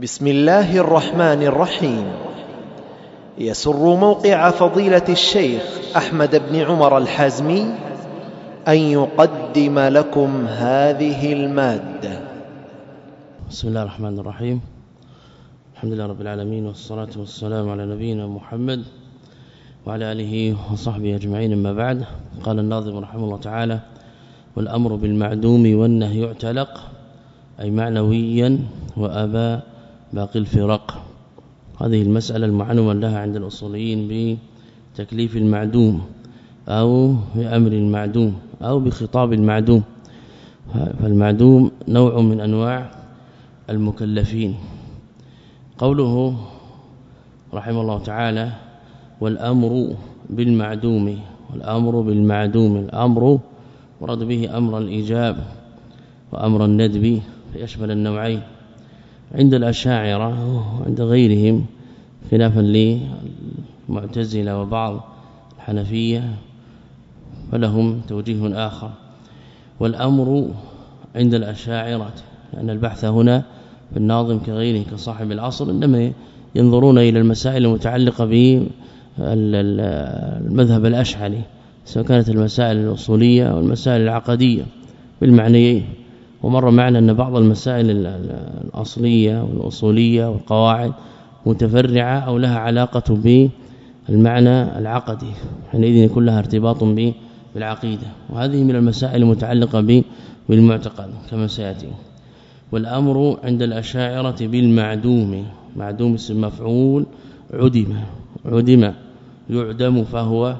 بسم الله الرحمن الرحيم. يسر موقع فضيلة الشيخ أحمد بن عمر الحازمي أن يقدم لكم هذه المادة. بسم الله الرحمن الرحيم. الحمد لله رب العالمين والصلاة والسلام على نبينا محمد وعلى آله وصحبه أجمعين. أما بعد قال الناظم رحمه الله تعالى والأمر بالمعدوم والنهي يعتلق أي معنويا وابى باقي الفرق. هذه المسألة المعنوة لها عند الأصوليين بتكليف المعدوم أو بأمر المعدوم أو بخطاب المعدوم. فالمعدوم نوع من أنواع المكلفين. قوله رحمه الله تعالى والأمر بالمعدوم والأمر بالمعدوم الأمر ورد به أمر الإيجاب وأمر الندب فيشمل النوعين. عند الأشاعرة وعند غيرهم خلافا للمعتزلة وبعض الحنفية فلهم توجيه آخر. والأمر عند الأشاعرة لأن البحث هنا في الناظم كغيره كصاحب العصر إنما ينظرون إلى المسائل المتعلقة بالمذهب الأشعري سواء كانت المسائل الأصولية والمسائل العقدية بالمعنيين. ومر معنا أن بعض المسائل الأصلية والأصولية والقواعد متفرعة أو لها علاقة بالمعنى العقدي. حينئذ يكون لها ارتباط بالعقيدة. وهذه من المسائل المتعلقة بالمعتقد كما سيأتي. والأمر عند الأشاعرة بالمعدوم. معدوم اسم مفعول عدم. عدم يعدم فهو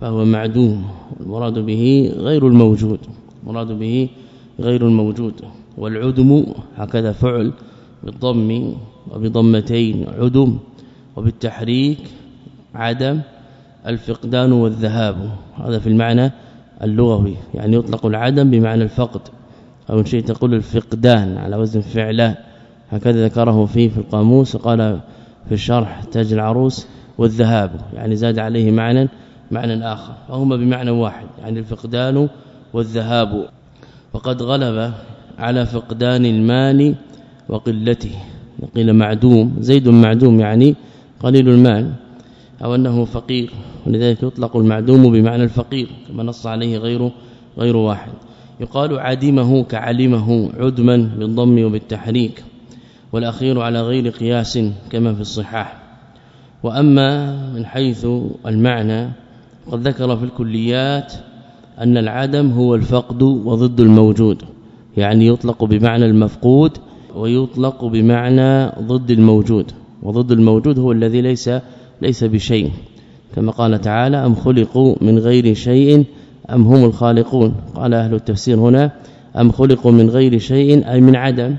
فهو معدوم. المراد به غير الموجود. المراد به غير الموجود والعدم هكذا فعل بالضم وبضمتين عدم وبالتحريك عدم الفقدان والذهاب. هذا في المعنى اللغوي يعني يطلق العدم بمعنى الفقد أو شيء تقول الفقدان على وزن فعلا هكذا ذكره فيه في القاموس وقال في الشرح تاج العروس والذهاب يعني زاد عليه معنى معنى آخر فهما بمعنى واحد يعني الفقدان والذهاب. وقد غلب على فقدان المال وقلته. قيل معدوم زيد معدوم يعني قليل المال أو أنه فقير. ولذلك يطلق المعدوم بمعنى الفقير كما نص عليه غير غير واحد. يقال عدمه كعلمه عدما بالضم وبالتحريك والأخير على غير قياس كما في الصحاح. وأما من حيث المعنى قد ذكر في الكليات أن العدم هو الفقد وضد الموجود يعني يطلق بمعنى المفقود ويطلق بمعنى ضد الموجود وضد الموجود هو الذي ليس ليس بشيء كما قال تعالى أم خلقوا من غير شيء أم هم الخالقون؟ قال أهل التفسير هنا أم خلقوا من غير شيء أي من عدم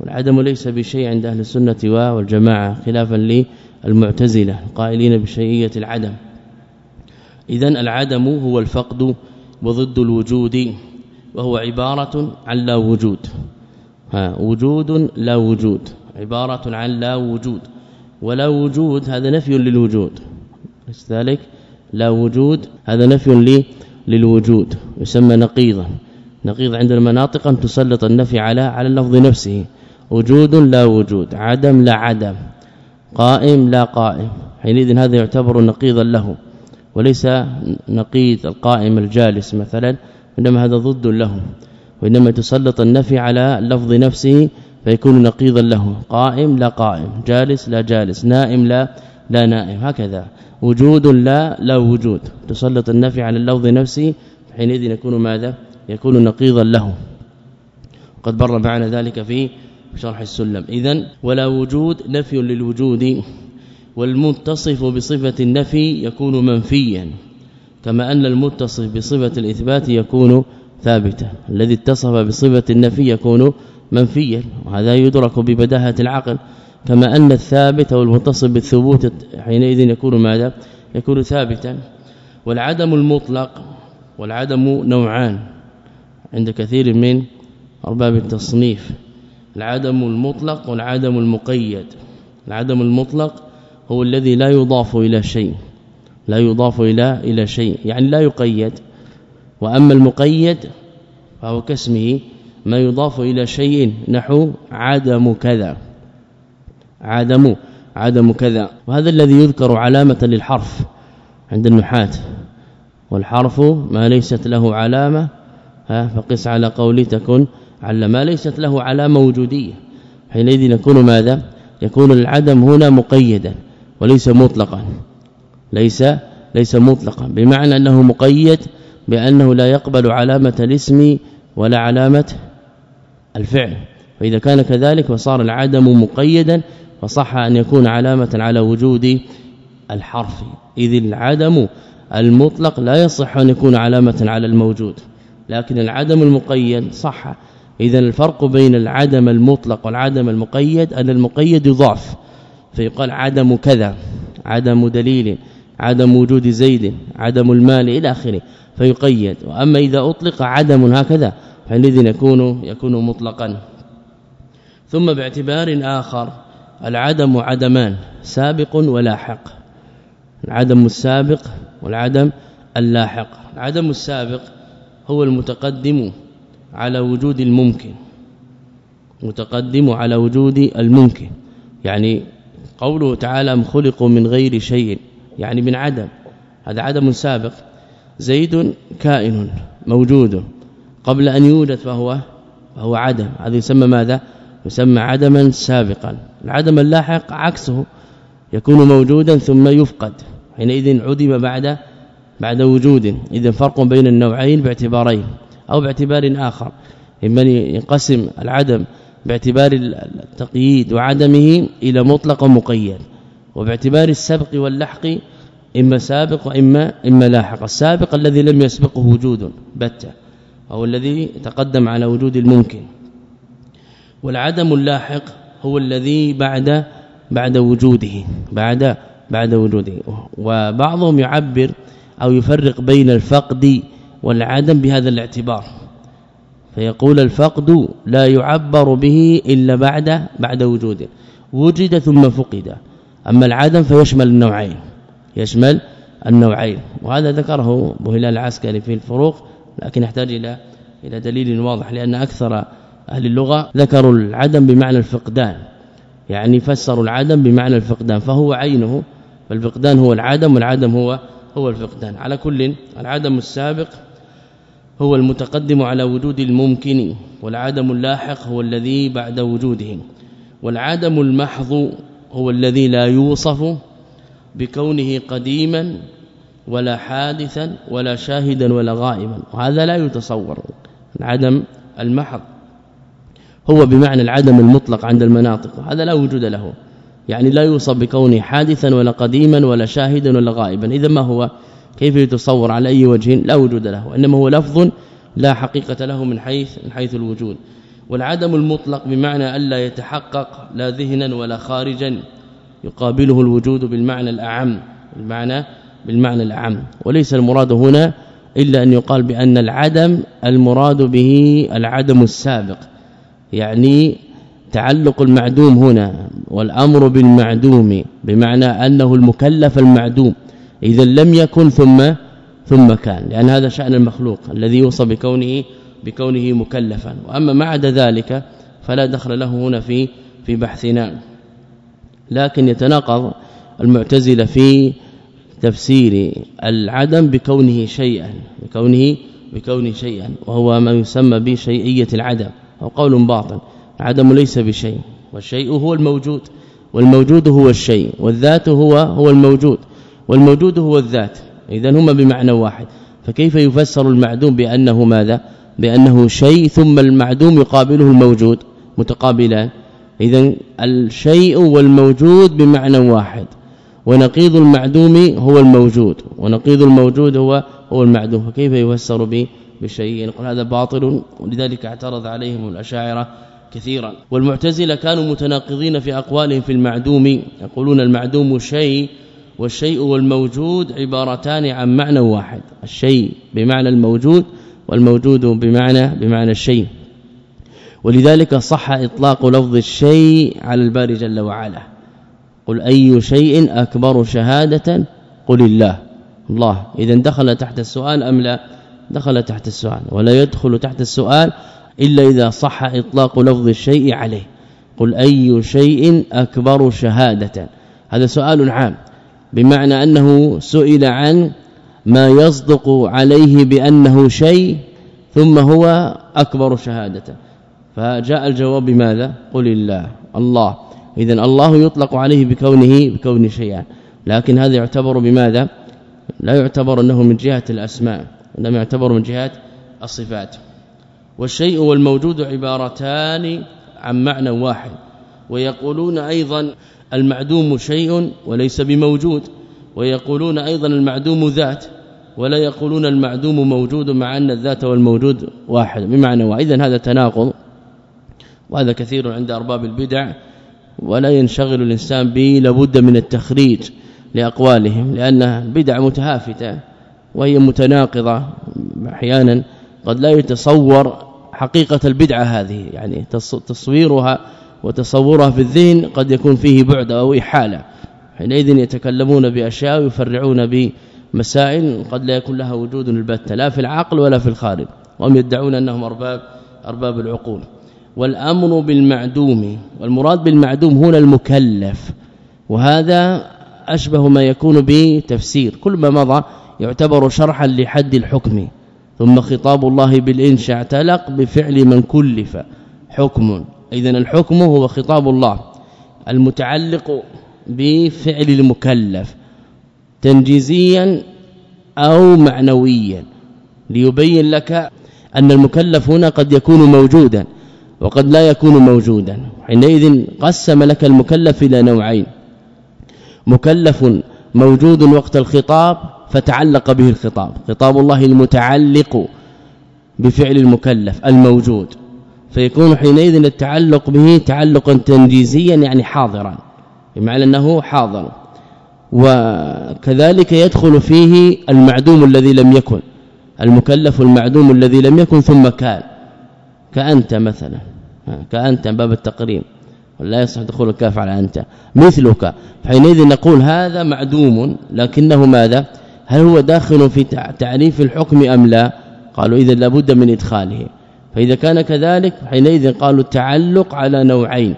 والعدم ليس بشيء عند أهل السنة والجماعة خلافا للمعتزلة قائلين بشيئيه العدم. اذا العدم هو الفقد وضد الوجود وهو عبارة عن لا وجود. ها وجود لا وجود عبارة عن لا وجود. ولا وجود هذا نفي للوجود. ذلك؟ لا وجود هذا نفي للوجود يسمى نقيضا نقيض عند المناطق أن تسلط النفي على على اللفظ نفسه. وجود لا وجود عدم لا عدم قائم لا قائم. حينئذ هذا يعتبر نقيضا له. وليس نقيض القائم الجالس مثلا إنما هذا ضد له وإنما تسلط النفي على اللفظ نفسه فيكون نقيضا له قائم لا قائم جالس لا جالس نائم لا لا نائم هكذا وجود لا لا وجود تسلط النفي على اللفظ نفسه حينئذ يكون ماذا؟ يكون نقيضا له. قد بر معنا ذلك في شرح السلم. اذا ولا وجود نفي للوجود. والمتصف بصفة النفي يكون منفيا كما أن المتصف بصفة الإثبات يكون ثابتا. الذي اتصف بصفة النفي يكون منفيا وهذا يدرك ببداهة العقل كما أن الثابت أو المتصف بالثبوت حينئذ يكون ماذا؟ يكون ثابتا. والعدم المطلق والعدم نوعان عند كثير من أرباب التصنيف العدم المطلق والعدم المقيد. العدم المطلق هو الذي لا يضاف إلى شيء. لا يضاف إلى إلى شيء. يعني لا يقيد. وأما المقيد فهو كاسمه ما يضاف إلى شيء. نحو عدم كذا. عدم عدم كذا. وهذا الذي يذكر علامة للحرف عند النحاة والحرف ما ليست له علامة. ها فقس على قولي تكن على ما ليست له علامة وجودية. حينئذ يكون ماذا؟ يكون العدم هنا مقيدا. وليس مطلقا. ليس ليس مطلقا. بمعنى أنه مقيد بأنه لا يقبل علامة الاسم ولا علامة الفعل. فإذا كان كذلك وصار العدم مقيدا فصح أن يكون علامة على وجود الحرف. إذ العدم المطلق لا يصح أن يكون علامة على الموجود لكن العدم المقيد صح. اذا الفرق بين العدم المطلق والعدم المقيد أن المقيد يضاف. فيقال عدم كذا عدم دليل عدم وجود زيد عدم المال إلى آخره فيقيد. وأما إذا أطلق عدم هكذا فالذي يكون يكون مطلقا. ثم باعتبار آخر العدم عدمان سابق ولاحق. العدم السابق والعدم اللاحق. العدم السابق هو المتقدم على وجود الممكن. متقدم على وجود الممكن. يعني قوله تعالى أم خلقوا من غير شيء يعني من عدم هذا عدم سابق. زيد كائن موجود قبل أن يوجد فهو فهو عدم. هذا يسمى ماذا؟ يسمى عدما سابقا. العدم اللاحق عكسه يكون موجودا ثم يفقد. حينئذ عدم بعد بعد وجود. اذا فرق بين النوعين باعتبارين أو باعتبار آخر. إما ينقسم العدم باعتبار التقييد وعدمه إلى مطلق ومقيد وباعتبار السبق واللحق إما سابق واما إما لاحق. السابق الذي لم يسبقه وجود بتة أو الذي تقدم على وجود الممكن. والعدم اللاحق هو الذي بعد بعد وجوده بعد بعد وجوده. وبعضهم يعبر أو يفرق بين الفقد والعدم بهذا الاعتبار. فيقول الفقد لا يعبر به إلا بعد بعد وجوده. وجد ثم فقد. أما العدم فيشمل النوعين يشمل النوعين. وهذا ذكره أبو هلال العسكري في الفروق لكن يحتاج إلى إلى دليل واضح لأن أكثر أهل اللغة ذكروا العدم بمعنى الفقدان. يعني فسروا العدم بمعنى الفقدان فهو عينه. فالفقدان هو العدم والعدم هو هو الفقدان. على كل العدم السابق هو المتقدم على وجود الممكن والعدم اللاحق هو الذي بعد وجوده والعدم المحض هو الذي لا يوصف بكونه قديما ولا حادثا ولا شاهدا ولا غائبا. وهذا لا يتصور العدم المحض هو بمعنى العدم المطلق عند المناطق هذا لا وجود له. يعني لا يوصف بكونه حادثا ولا قديما ولا شاهدا ولا غائبا. إذا ما هو كيف يتصور على أي وجه لا وجود له انما هو لفظ لا حقيقة له من حيث من حيث الوجود. والعدم المطلق بمعنى الا يتحقق لا ذهنا ولا خارجا يقابله الوجود بالمعنى الأعم المعنى بالمعنى الأعم. وليس المراد هنا إلا أن يقال بأن العدم المراد به العدم السابق يعني تعلق المعدوم هنا والأمر بالمعدوم بمعنى أنه المكلف المعدوم. إذا لم يكن ثم ثم كان لأن هذا شأن المخلوق الذي يوصى بكونه بكونه مكلفا. وأما ما عدا ذلك فلا دخل له هنا في في بحثنا. لكن يتناقض المعتزلة في تفسير العدم بكونه شيئا بكونه بكونه شيئا وهو ما يسمى بشيئية العدم أو قول باطل العدم ليس بشيء والشيء هو الموجود والموجود هو الشيء والذات هو هو الموجود. والموجود هو الذات. اذا هما بمعنى واحد. فكيف يفسر المعدوم بأنه ماذا؟ بأنه شيء ثم المعدوم يقابله الموجود. متقابلان. اذا الشيء والموجود بمعنى واحد. ونقيض المعدوم هو الموجود. ونقيض الموجود هو هو المعدوم. فكيف يفسر به بشيء؟ يقول هذا باطل. ولذلك اعترض عليهم الأشاعرة كثيرا. والمعتزلة كانوا متناقضين في أقوالهم في المعدوم. يقولون المعدوم شيء والشيء والموجود عبارتان عن معنى واحد الشيء بمعنى الموجود والموجود بمعنى بمعنى الشيء. ولذلك صح إطلاق لفظ الشيء على الباري جل وعلا. قل أي شيء أكبر شهادة؟ قل الله. الله. اذا دخل تحت السؤال أم لا؟ دخل تحت السؤال. ولا يدخل تحت السؤال إلا إذا صح إطلاق لفظ الشيء عليه. قل أي شيء أكبر شهادة؟ هذا سؤال عام. بمعنى أنه سئل عن ما يصدق عليه بأنه شيء ثم هو أكبر شهادة. فجاء الجواب بماذا؟ قل الله الله. اذا الله يطلق عليه بكونه بكون شيئا. لكن هذا يعتبر بماذا؟ لا يعتبر أنه من جهة الأسماء إنما يعتبر من جهة الصفات. والشيء والموجود عبارتان عن معنى واحد ويقولون أيضا المعدوم شيء وليس بموجود ويقولون أيضا المعدوم ذات ولا يقولون المعدوم موجود مع أن الذات والموجود واحد. بمعنى واذا هذا تناقض وهذا كثير عند أرباب البدع ولا ينشغل الإنسان به لابد من التخريج لأقوالهم لأن البدع متهافتة وهي متناقضة. أحيانا قد لا يتصور حقيقة البدعة هذه يعني تصويرها وتصورها في الذهن قد يكون فيه بعد أو إحالة. حينئذ يتكلمون بأشياء ويفرعون بمسائل قد لا يكون لها وجود البتة لا في العقل ولا في الخارج. وهم يدعون أنهم أرباب أرباب العقول. والأمر بالمعدوم والمراد بالمعدوم هنا المكلف. وهذا أشبه ما يكون به تفسير كل ما مضى يعتبر شرحا لحد الحكم. ثم خطاب الله بالإنشاء اعتلق بفعل من كلف. حكم. اذا الحكم هو خطاب الله المتعلق بفعل المكلف تنجيزيا أو معنويا ليبين لك أن المكلف هنا قد يكون موجودا وقد لا يكون موجودا. حينئذ قسم لك المكلف إلى نوعين. مكلف موجود وقت الخطاب فتعلق به الخطاب. خطاب الله المتعلق بفعل المكلف الموجود. فيكون حينئذ التعلق به تعلقا تنجيزيا يعني حاضرا بمعنى أنه حاضر. وكذلك يدخل فيه المعدوم الذي لم يكن المكلف المعدوم الذي لم يكن ثم كان كأنت مثلا كأنت باب التقريم ولا يصح دخول الكاف على أنت مثلك. حينئذ نقول هذا معدوم لكنه ماذا؟ هل هو داخل في تعريف الحكم أم لا؟ قالوا اذا لابد من إدخاله. فإذا كان كذلك حينئذ قالوا التعلق على نوعين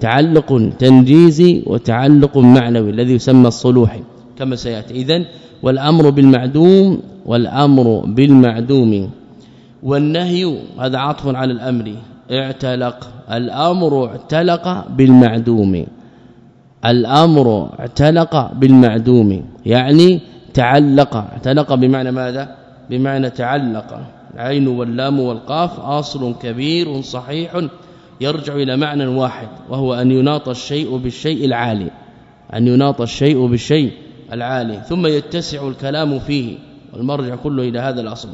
تعلق تنجيزي وتعلق معنوي الذي يسمى الصلوحي كما سيأتي. اذا والأمر بالمعدوم والأمر بالمعدوم والنهي هذا عطف على الأمر اعتلق الأمر اعتلق بالمعدوم الأمر اعتلق بالمعدوم يعني تعلق اعتلق بمعنى ماذا؟ بمعنى تعلق. العين واللام والقاف آصل كبير صحيح يرجع إلى معنى واحد وهو أن يناط الشيء بالشيء العالي أن يناط الشيء بالشيء العالي ثم يتسع الكلام فيه والمرجع كله إلى هذا الأصل.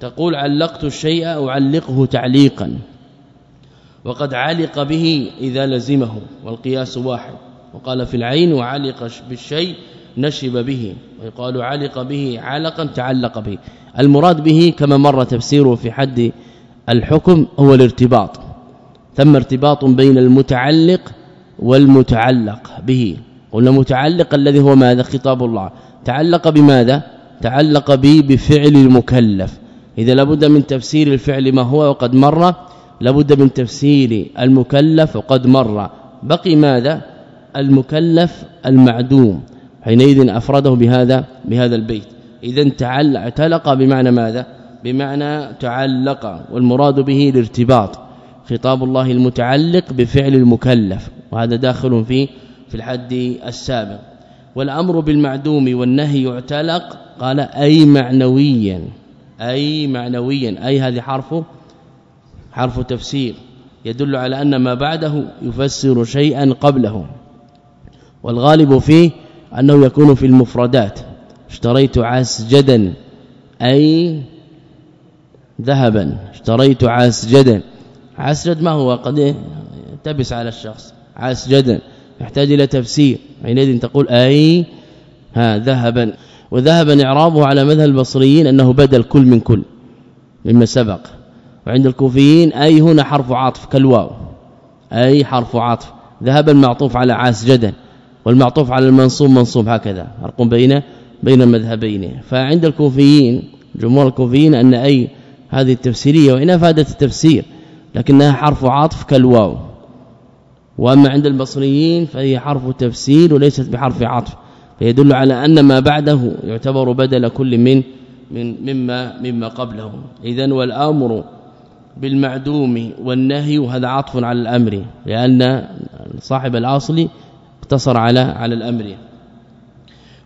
تقول علقت الشيء أعلقه تعليقا وقد علق به إذا لزمه والقياس واحد وقال في العين وعلق بالشيء نشب به ويقال علق به علقا تعلق به. المراد به كما مر تفسيره في حد الحكم هو الارتباط. ثم ارتباط بين المتعلق والمتعلق به. قلنا متعلق الذي هو ماذا؟ خطاب الله. تعلق بماذا؟ تعلق به بفعل المكلف. إذا لابد من تفسير الفعل ما هو وقد مر لابد من تفسير المكلف وقد مر. بقي ماذا؟ المكلف المعدوم. حينئذ أفرده بهذا بهذا البيت. إذا تعلق اعتلق بمعنى ماذا؟ بمعنى تعلق والمراد به الارتباط خطاب الله المتعلق بفعل المكلف وهذا داخل في في الحد السابق. والأمر بالمعدوم والنهي يعتلق قال أي معنويا أي معنويا أي هذه حرف حرف تفسير يدل على أن ما بعده يفسر شيئا قبله والغالب فيه أنه يكون في المفردات. اشتريت عسجدا أي ذهبا اشتريت عسجدا. عسجد ما هو؟ قد تبس على الشخص. عسجدا يحتاج إلى تفسير. حينئذ تقول أي؟ ها ذهبا. وذهبا إعرابه على مذهب البصريين أنه بدل كل من كل مما سبق. وعند الكوفيين أي هنا حرف عطف كالواو. أي حرف عطف. ذهبا معطوف على عاسجدا والمعطوف على المنصوب منصوب هكذا. فرق بين بين المذهبين فعند الكوفيين جمهور الكوفيين أن أي هذه التفسيرية وإن أفادت التفسير لكنها حرف عطف كالواو. وأما عند البصريين فهي حرف تفسير وليست بحرف عطف فيدل على أن ما بعده يعتبر بدل كل من من مما مما قبله. اذا والأمر بالمعدوم والنهي وهذا عطف على الأمر لأن صاحب الأصل اقتصر على على الأمر.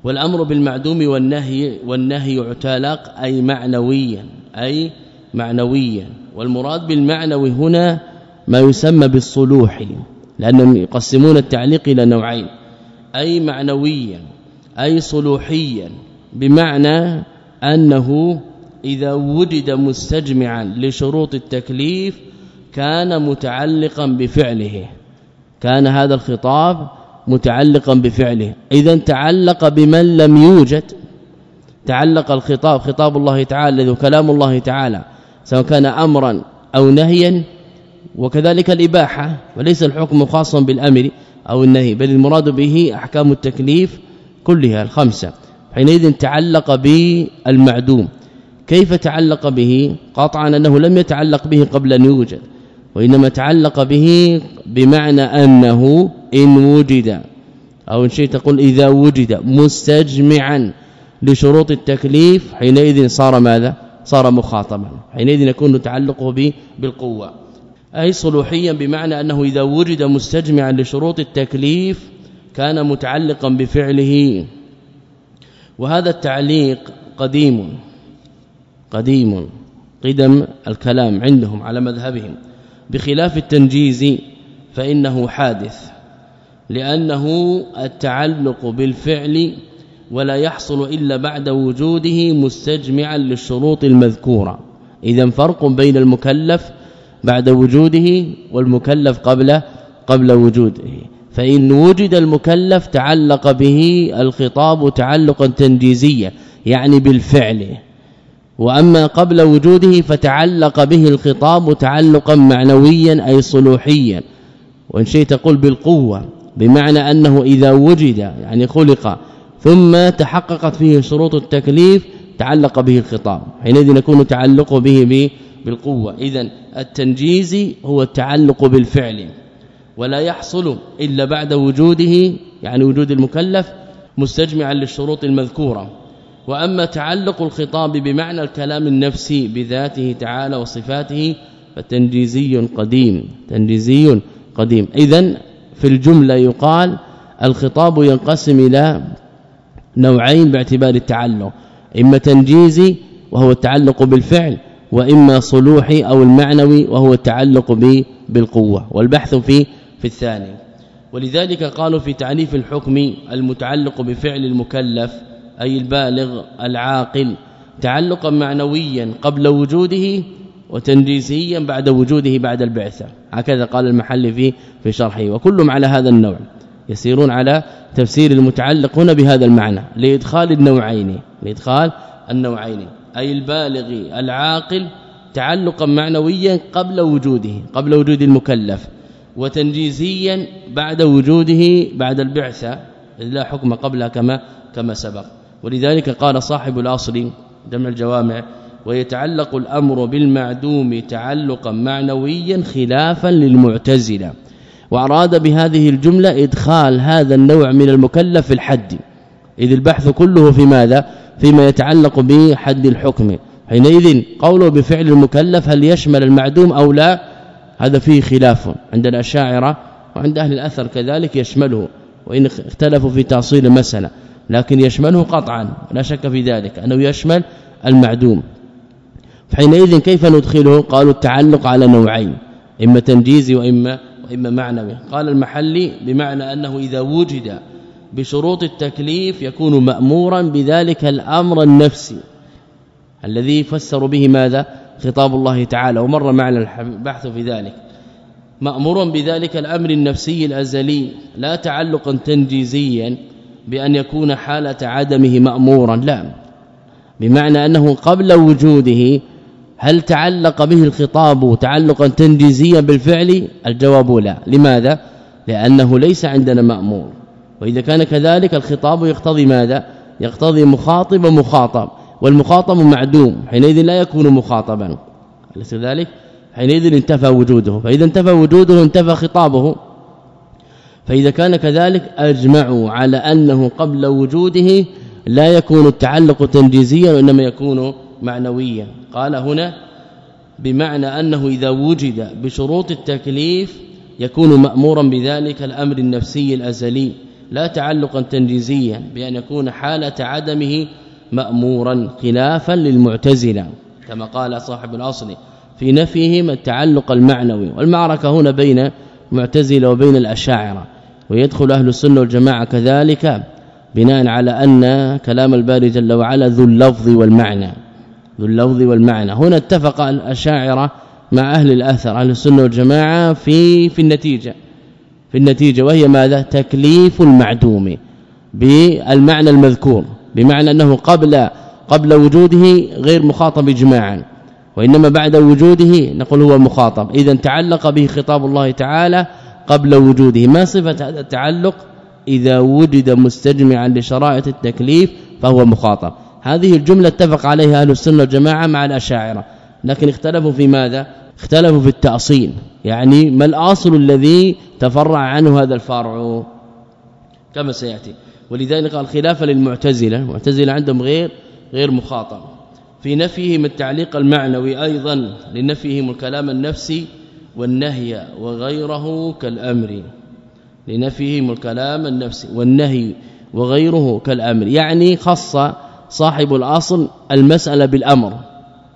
والأمر بالمعدوم والنهي والنهي يعتلق أي معنويا أي معنويا. والمراد بالمعنوي هنا ما يسمى بالصلوح لأنهم يقسمون التعليق إلى نوعين. أي معنويا أي صلوحيا بمعنى أنه إذا وجد مستجمعا لشروط التكليف كان متعلقا بفعله. كان هذا الخطاب متعلقا بفعله. اذا تعلق بمن لم يوجد. تعلق الخطاب خطاب الله تعالى الذي كلام الله تعالى سواء كان امرا أو نهيا وكذلك الإباحة وليس الحكم خاصا بالأمر أو النهي بل المراد به أحكام التكليف كلها الخمسة. حينئذ تعلق بالمعدوم. كيف تعلق به؟ قطعا أنه لم يتعلق به قبل أن يوجد. وإنما تعلق به بمعنى أنه إن وجد أو إن شئت تقول إذا وجد مستجمعا لشروط التكليف حينئذ صار ماذا؟ صار مخاطبا حينئذ يكون تعلقه بالقوة. أي صلوحيا بمعنى أنه إذا وجد مستجمعا لشروط التكليف كان متعلقا بفعله. وهذا التعليق قديم قديم قدم الكلام عندهم على مذهبهم. بخلاف التنجيز فإنه حادث لأنه التعلق بالفعل ولا يحصل إلا بعد وجوده مستجمعا للشروط المذكورة. اذا فرق بين المكلف بعد وجوده والمكلف قبل قبل وجوده. فإن وجد المكلف تعلق به الخطاب تعلقا تنجيزيا يعني بالفعل. وأما قبل وجوده فتعلق به الخطاب تعلقا معنويا أي صلوحيا. وإن شئت تقول بالقوة بمعنى أنه إذا وجد يعني خلق ثم تحققت فيه شروط التكليف تعلق به الخطاب. حينئذ يكون تعلقه به بالقوة. اذا التنجيز هو التعلق بالفعل. ولا يحصل إلا بعد وجوده يعني وجود المكلف مستجمعا للشروط المذكورة. وأما تعلق الخطاب بمعنى الكلام النفسي بذاته تعالى وصفاته فتنجيزي قديم تنجيزي قديم. اذا في الجملة يقال الخطاب ينقسم إلى نوعين باعتبار التعلق إما تنجيزي وهو التعلق بالفعل وإما صلوحي أو المعنوي وهو التعلق بالقوة. والبحث في في الثاني. ولذلك قالوا في تعريف الحكم المتعلق بفعل المكلف أي البالغ العاقل تعلقا معنويا قبل وجوده وتنجيزيا بعد وجوده بعد البعثة. هكذا قال المحل في في شرحه. وكلهم على هذا النوع يسيرون على تفسير المتعلق هنا بهذا المعنى لإدخال النوعين لإدخال النوعين. أي البالغ العاقل تعلقا معنويا قبل وجوده قبل وجود المكلف وتنجيزيا بعد وجوده بعد البعثة لا حكم قبلها كما كما سبق. ولذلك قال صاحب الأصل جمع الجوامع ويتعلق الأمر بالمعدوم تعلقا معنويا خلافا للمعتزلة. وأراد بهذه الجملة إدخال هذا النوع من المكلف في الحد. إذ البحث كله في ماذا؟ فيما يتعلق بحد الحكم. حينئذ قوله بفعل المكلف هل يشمل المعدوم أو لا؟ هذا فيه خلاف عند الاشاعره وعند أهل الأثر كذلك يشمله وإن اختلفوا في تأصيل المسألة. لكن يشمله قطعا لا شك في ذلك أنه يشمل المعدوم. حينئذ كيف ندخله؟ قالوا التعلق على نوعين إما تنجيزي وإما وإما معنوي. قال المحلي بمعنى أنه إذا وجد بشروط التكليف يكون مأمورا بذلك الأمر النفسي. الذي فسر به ماذا؟ خطاب الله تعالى ومر معنا البحث في ذلك. مأمور بذلك الأمر النفسي الأزلي لا تعلقا تنجيزيا بأن يكون حالة عدمه مأمورا. لا. بمعنى أنه قبل وجوده هل تعلق به الخطاب تعلقا تنجيزيا بالفعل؟ الجواب لا. لماذا؟ لأنه ليس عندنا مأمور. وإذا كان كذلك الخطاب يقتضي ماذا؟ يقتضي مخاطب ومخاطب والمخاطب معدوم حينئذ لا يكون مخاطبا. أليس ذلك حينئذ انتفى وجوده. فإذا انتفى وجوده انتفى خطابه. فإذا كان كذلك أجمعوا على أنه قبل وجوده لا يكون التعلق تنجيزيا وإنما يكون معنويا. قال هنا بمعنى أنه إذا وجد بشروط التكليف يكون مأمورا بذلك الأمر النفسي الأزلي لا تعلقا تنجيزيا بأن يكون حالة عدمه مأمورا خلافا للمعتزلة كما قال صاحب الأصل في نفيهم التعلق المعنوي. والمعركة هنا بين معتزلة وبين الأشاعرة. ويدخل أهل السنة والجماعة كذلك بناء على أن كلام الباري جل وعلا ذو اللفظ والمعنى ذو اللفظ والمعنى. هنا اتفق الأشاعرة مع أهل الأثر أهل السنة والجماعة في في النتيجة في النتيجة وهي ماذا؟ تكليف المعدوم بالمعنى المذكور بمعنى أنه قبل قبل وجوده غير مخاطب اجماعا وإنما بعد وجوده نقول هو مخاطب. اذا تعلق به خطاب الله تعالى قبل وجوده. ما صفة هذا التعلق؟ إذا وجد مستجمعا لشرائط التكليف فهو مخاطب. هذه الجملة اتفق عليها أهل السنة والجماعة مع الأشاعرة. لكن اختلفوا في ماذا؟ اختلفوا في التأصيل. يعني ما الأصل الذي تفرع عنه هذا الفرع؟ كما سيأتي. ولذلك قال خلافا للمعتزلة. المعتزله عندهم غير غير مخاطب. في نفيهم التعليق المعنوي أيضا لنفيهم الكلام النفسي والنهي وغيره كالأمر. لنفيهم الكلام النفسي. والنهي وغيره كالأمر. يعني خص صاحب الأصل المسألة بالأمر.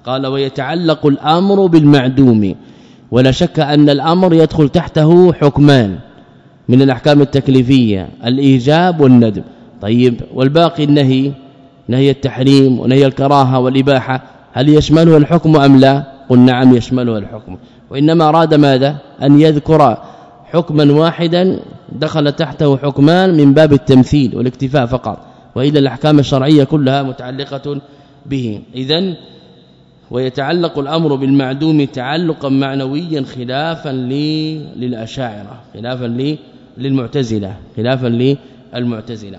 قال ويتعلق الأمر بالمعدوم. ولا شك أن الأمر يدخل تحته حكمان من الأحكام التكليفية الإيجاب والندب. طيب والباقي النهي؟ نهي التحريم ونهي الكراهة والإباحة. هل يشمله الحكم أم لا؟ قل نعم يشمله الحكم. وإنما أراد ماذا؟ أن يذكر حكما واحدا دخل تحته حكمان من باب التمثيل والاكتفاء فقط واذا الأحكام الشرعية كلها متعلقة به. اذا ويتعلق الأمر بالمعدوم تعلقا معنويا خلافا للأشاعرة خلافا للمعتزلة خلافا للمعتزله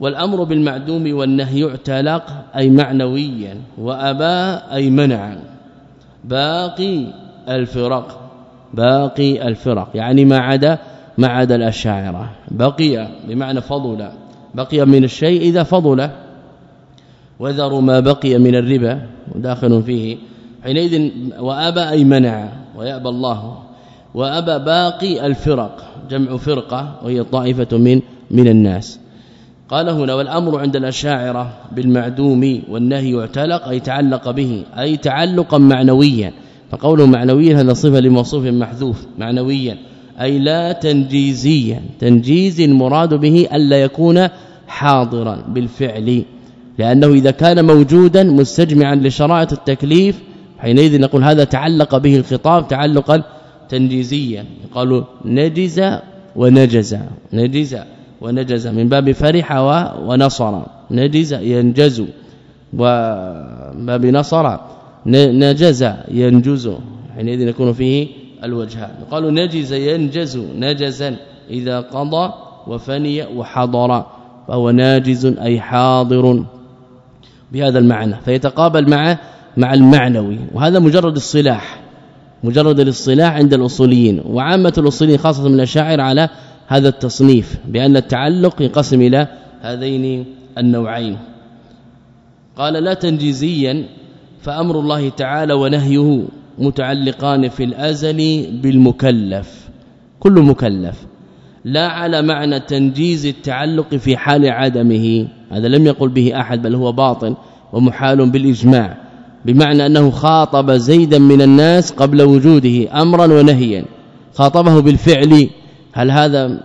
والأمر بالمعدوم والنهي يعتلق أي معنويا وأبى أي منعا. باقي الفرق باقي الفرق يعني ما عدا ما عدا الأشاعرة. بقي بمعنى فضل بقي من الشيء إذا فضل. وذروا ما بقي من الربا وداخل فيه. حينئذ وأبى أي منع ويأبى الله. وأبى باقي الفرق جمع فرقة وهي طائفة من من الناس. قال هنا والأمر عند الأشاعرة بالمعدوم والنهي يعتلق أي تعلق به أي تعلقا معنويا. فقوله معنويا هذا صفة لموصوف محذوف معنويا أي لا تنجيزيا تنجيز المراد به الا يكون حاضرا بالفعل لأنه إذا كان موجودا مستجمعا لشرائط التكليف حينئذ نقول هذا تعلق به الخطاب تعلقا تنجيزيا قالوا نجز ونجز نجز ونجز من باب فرح ونصر نجز ينجز وباب نصر نجز ينجز حينئذ يكون فيه الوجهان قالوا نجز ينجز نجزا إذا قضى وفني وحضر فهو ناجز أي حاضر بهذا المعنى فيتقابل مع مع المعنوي. وهذا مجرد الصلاح مجرد الاصطلاح عند الأصوليين. وعامة الأصوليين خاصة من الشاعر على هذا التصنيف بأن التعلق ينقسم إلى هذين النوعين. قال لا تنجيزيا فأمر الله تعالى ونهيه متعلقان في الأزل بالمكلف كل مكلف لا على معنى تنجيز التعلق في حال عدمه هذا لم يقل به أحد بل هو باطل ومحال بالإجماع بمعنى أنه خاطب زيدا من الناس قبل وجوده أمرا ونهيا خاطبه بالفعل هل هذا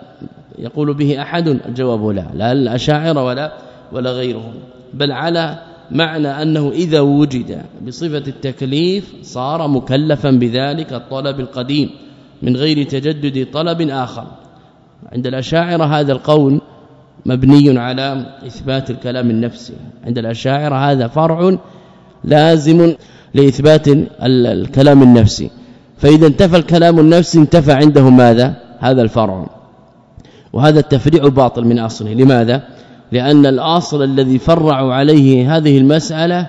يقول به أحد؟ الجواب لا لا الأشاعرة ولا ولا غيرهم بل على معنى أنه إذا وجد بصفة التكليف صار مكلفا بذلك الطلب القديم من غير تجدد طلب آخر. عند الأشاعرة هذا القول مبني على إثبات الكلام النفسي. عند الأشاعرة هذا فرع لازم لإثبات الكلام النفسي. فإذا انتفى الكلام النفسي انتفى عنده ماذا؟ هذا الفرع. وهذا التفريع باطل من أصله. لماذا؟ لأن الأصل الذي فرعوا عليه هذه المسألة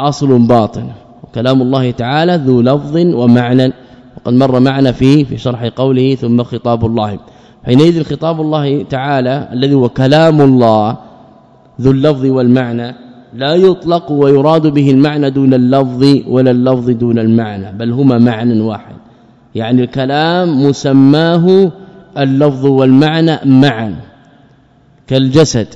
أصل باطل وكلام الله تعالى ذو لفظ ومعنى وقد مر معنا فيه في شرح قوله ثم خطاب الله. حينئذ خطاب الله تعالى الذي هو كلام الله ذو اللفظ والمعنى لا يطلق ويراد به المعنى دون اللفظ ولا اللفظ دون المعنى بل هما معنى واحد. يعني الكلام مسماه اللفظ والمعنى معا. كالجسد.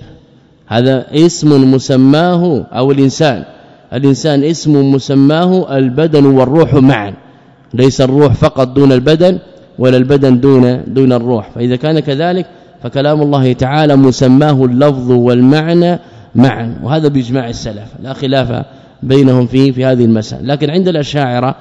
هذا اسم مسماه أو الإنسان. الإنسان اسم مسماه البدن والروح معا. ليس الروح فقط دون البدن ولا البدن دون دون الروح. فإذا كان كذلك فكلام الله تعالى مسماه اللفظ والمعنى معا. وهذا بإجماع السلف. لا خلاف بينهم فيه في هذه المسألة. لكن عند الأشاعرة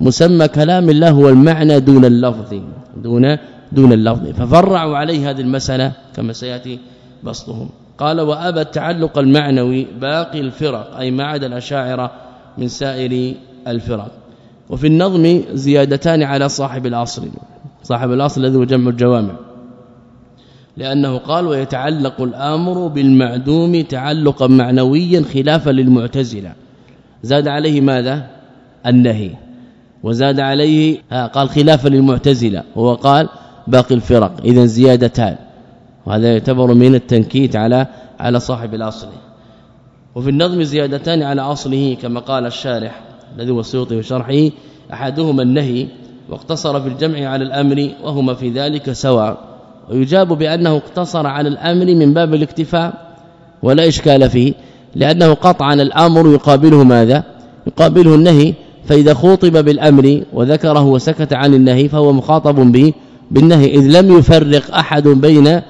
مسمى كلام الله هو المعنى دون اللفظ. دون دون اللفظ. ففرعوا عليه هذه المسألة كما سيأتي بسطهم. قال وأبى التعلق المعنوي باقي الفرق أي ما عدا الأشاعرة من سائر الفرق. وفي النظم زيادتان على صاحب الأصل صاحب الأصل الذي هو جمع الجوامع. لأنه قال ويتعلق الأمر بالمعدوم تعلقا معنويا خلافا للمعتزلة. زاد عليه ماذا؟ النهي. وزاد عليه قال خلافا للمعتزلة. هو قال باقي الفرق. اذا زيادتان. وهذا يعتبر من التنكيت على على صاحب الأصل. وفي النظم زيادتان على أصله كما قال الشارح الذي هو السيوطي في شرحه أحدهما النهي واقتصر في الجمع على الأمر وهما في ذلك سواء. ويجاب بأنه اقتصر على الأمر من باب الاكتفاء ولا إشكال فيه لأنه قطعا الأمر يقابله ماذا؟ يقابله النهي فإذا خوطب بالأمر وذكره وسكت عن النهي فهو مخاطب به بالنهي إذ لم يفرق أحد بين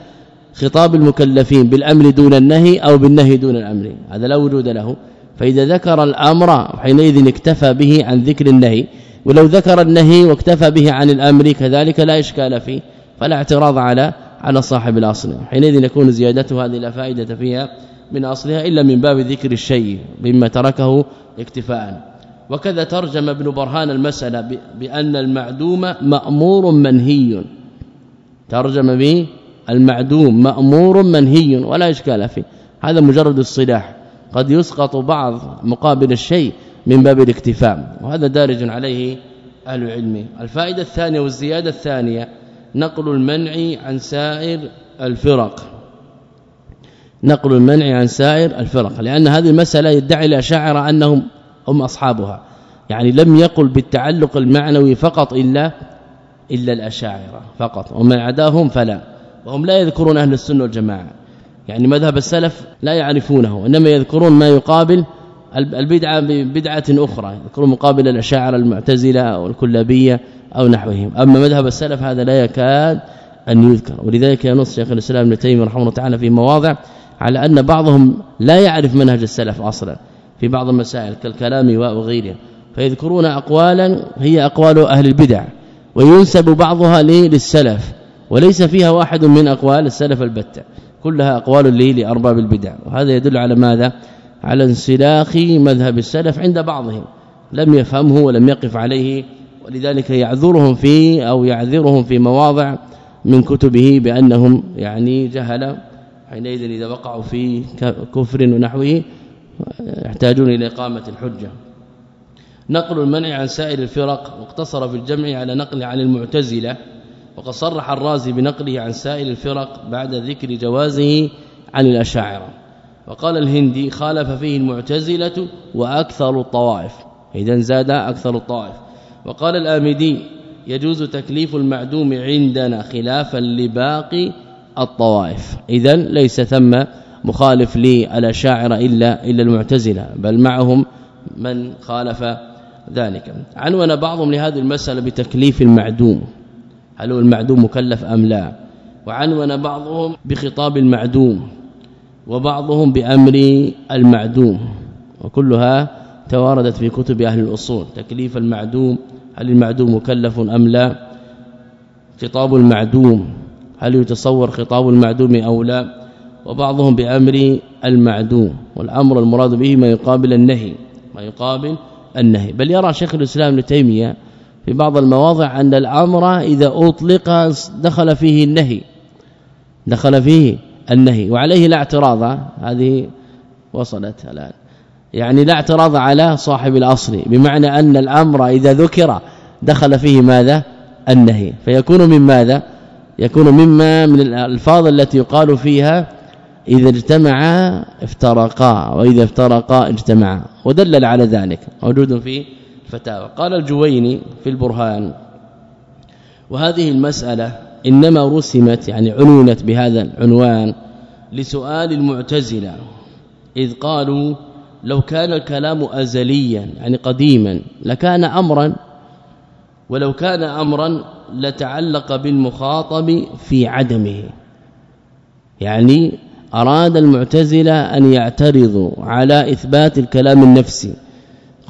خطاب المكلفين بالأمر دون النهي أو بالنهي دون الأمر. هذا لا وجود له. فإذا ذكر الأمر حينئذ اكتفى به عن ذكر النهي. ولو ذكر النهي واكتفى به عن الأمر كذلك لا إشكال فيه. فلا اعتراض على على صاحب الأصل. حينئذ يكون زيادته هذه لا فائدة فيها من أصلها إلا من باب ذكر الشيء مما تركه اكتفاء. وكذا ترجم ابن برهان المسألة بأن المعدوم مأمور منهي. ترجم به المعدوم مأمور منهي ولا إشكال فيه. هذا مجرد الصلاح قد يسقط بعض مقابل الشيء من باب الاكتفاء. وهذا دارج عليه أهل العلم. الفائدة الثانية والزيادة الثانية نقل المنع عن سائر الفرق. نقل المنع عن سائر الفرق. لأن هذه المسألة يدعي الاشاعره أنهم هم أصحابها. يعني لم يقل بالتعلق المعنوي فقط إلا إلا الأشاعرة فقط. وما عداهم فلا. وهم لا يذكرون أهل السنة والجماعة. يعني مذهب السلف لا يعرفونه انما يذكرون ما يقابل البدعة ببدعه أخرى يذكرون مقابل الأشاعرة المعتزلة أو الكلابية أو نحوهم. أما مذهب السلف هذا لا يكاد أن يذكر. ولذلك ينص شيخ الإسلام ابن تيمية رحمه الله تعالى في مواضع على أن بعضهم لا يعرف منهج السلف أصلا في بعض المسائل كالكلام وغيره فيذكرون اقوالا هي أقوال أهل البدع وينسب بعضها للسلف. وليس فيها واحد من أقوال السلف البتة. كلها أقوال لي لأرباب البدع. وهذا يدل على ماذا؟ على انسلاخ مذهب السلف عند بعضهم. لم يفهمه ولم يقف عليه. ولذلك يعذرهم في أو يعذرهم في مواضع من كتبه بأنهم يعني جهل حينئذ إذا وقعوا في كفر ونحوه يحتاجون إلى إقامة الحجة. نقل المنع عن سائر الفرق واقتصر في الجمع على نقل عن المعتزلة. وقد صرح الرازي بنقله عن سائر الفرق بعد ذكر جوازه عن الأشاعرة. وقال الهندي خالف فيه المعتزلة وأكثر الطوائف. اذا زاد أكثر الطوائف. وقال الآمدي يجوز تكليف المعدوم عندنا خلافا لباقي الطوائف. اذا ليس ثم مخالف للأشاعرة إلا إلا المعتزلة بل معهم من خالف ذلك. عنون بعضهم لهذه المسألة بتكليف المعدوم. هل هو المعدوم مكلف أم لا؟ وعنون بعضهم بخطاب المعدوم وبعضهم بأمر المعدوم وكلها تواردت في كتب أهل الأصول. تكليف المعدوم هل المعدوم مكلف أم لا؟ خطاب المعدوم هل يتصور خطاب المعدوم أو لا؟ وبعضهم بأمر المعدوم والأمر المراد به ما يقابل النهي ما يقابل النهي. بل يرى شيخ الإسلام ابن تيمية في بعض المواضع أن الأمر إذا أطلق دخل فيه النهي دخل فيه النهي وعليه لا اعتراض هذه وصلت الآن. يعني لا اعتراض على صاحب الأصل بمعنى أن الأمر إذا ذكر دخل فيه ماذا؟ النهي. فيكون من ماذا؟ يكون مما من الألفاظ التي يقال فيها إذا اجتمعا افترقا وإذا افترقا اجتمعا ودلل على ذلك موجود في الفتاوى قال الجويني في البرهان وهذه المسألة إنما رسمت يعني عنونت بهذا العنوان لسؤال المعتزلة إذ قالوا لو كان الكلام ازليا يعني قديما لكان امرا ولو كان امرا لتعلق بالمخاطب في عدمه. يعني أراد المعتزلة أن يعترضوا على إثبات الكلام النفسي.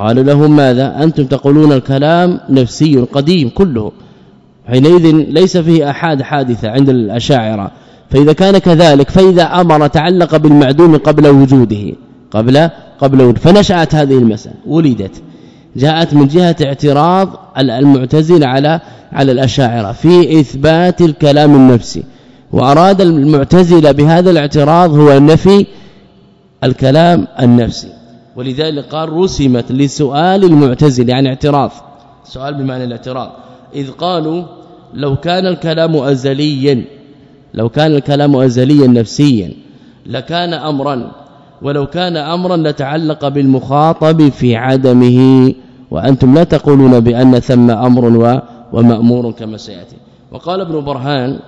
قالوا لهم ماذا؟ أنتم تقولون الكلام نفسي قديم كله. حينئذ ليس فيه احاد حادثة عند الأشاعرة. فإذا كان كذلك فإذا أمر تعلق بالمعدوم قبل وجوده قبل قبل فنشأت هذه المسألة ولدت. جاءت من جهة اعتراض المعتزله على على الأشاعرة في إثبات الكلام النفسي. وأراد المعتزله بهذا الاعتراض هو نفي الكلام النفسي. ولذلك قال رسمت لسؤال المعتزله يعني اعتراض. سؤال بمعنى الاعتراض. إذ قالوا لو كان الكلام ازليا لو كان الكلام ازليا نفسيا لكان امرا ولو كان امرا لتعلق بالمخاطب في عدمه. وأنتم لا تقولون بأن ثم أمر ومأمور كما سيأتي. وقال ابن برهان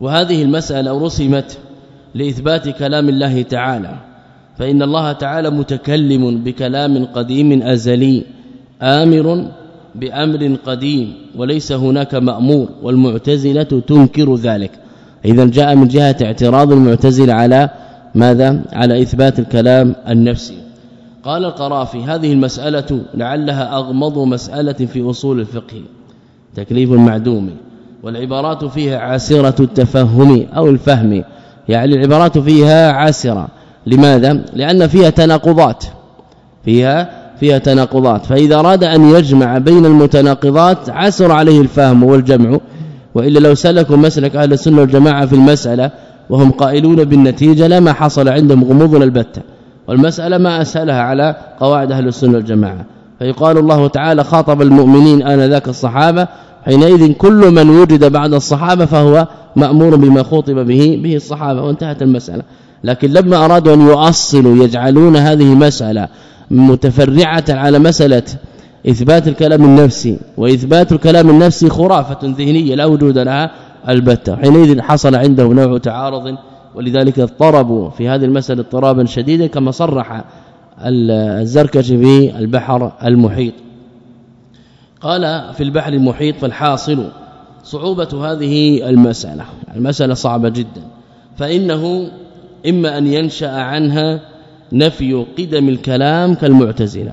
وهذه المسألة رسمت لإثبات كلام الله تعالى. فإن الله تعالى متكلم بكلام قديم أزلي آمر بأمر قديم وليس هناك مأمور والمعتزلة تنكر ذلك. إذا جاء من جهة اعتراض المعتزلة على ماذا؟ على إثبات الكلام النفسي. قال القرافي هذه المسألة لعلها أغمض مسألة في أصول الفقه تكليف المعدوم والعبارات فيها عاسرة التفهم أو الفهم يعني العبارات فيها عاسرة لماذا؟ لأن فيها تناقضات. فيها فيها تناقضات. فإذا أراد أن يجمع بين المتناقضات عسر عليه الفهم والجمع. وإلا لو سلكوا مسلك أهل السنة والجماعة في المسألة وهم قائلون بالنتيجة لما حصل عندهم غموض البتة. والمسألة ما أسألها على قواعد أهل السنة والجماعة. فيقال الله تعالى خاطب المؤمنين انذاك الصحابة حينئذ كل من وجد بعد الصحابة فهو مأمور بما خوطب به به الصحابة. وانتهت المسألة. لكن لما أرادوا أن يؤصلوا يجعلون هذه مسألة متفرعة على مسألة إثبات الكلام النفسي وإثبات الكلام النفسي خرافة ذهنية لا وجود لها البتة. حينئذ حصل عندهم نوع تعارض ولذلك اضطربوا في هذه المسألة اضطرابا شديدا كما صرح الزركشي في البحر المحيط. قال في البحر المحيط فالحاصل صعوبة هذه المسألة. المسألة صعبة جدا. فإنه إما أن ينشأ عنها نفي قدم الكلام كالمعتزلة.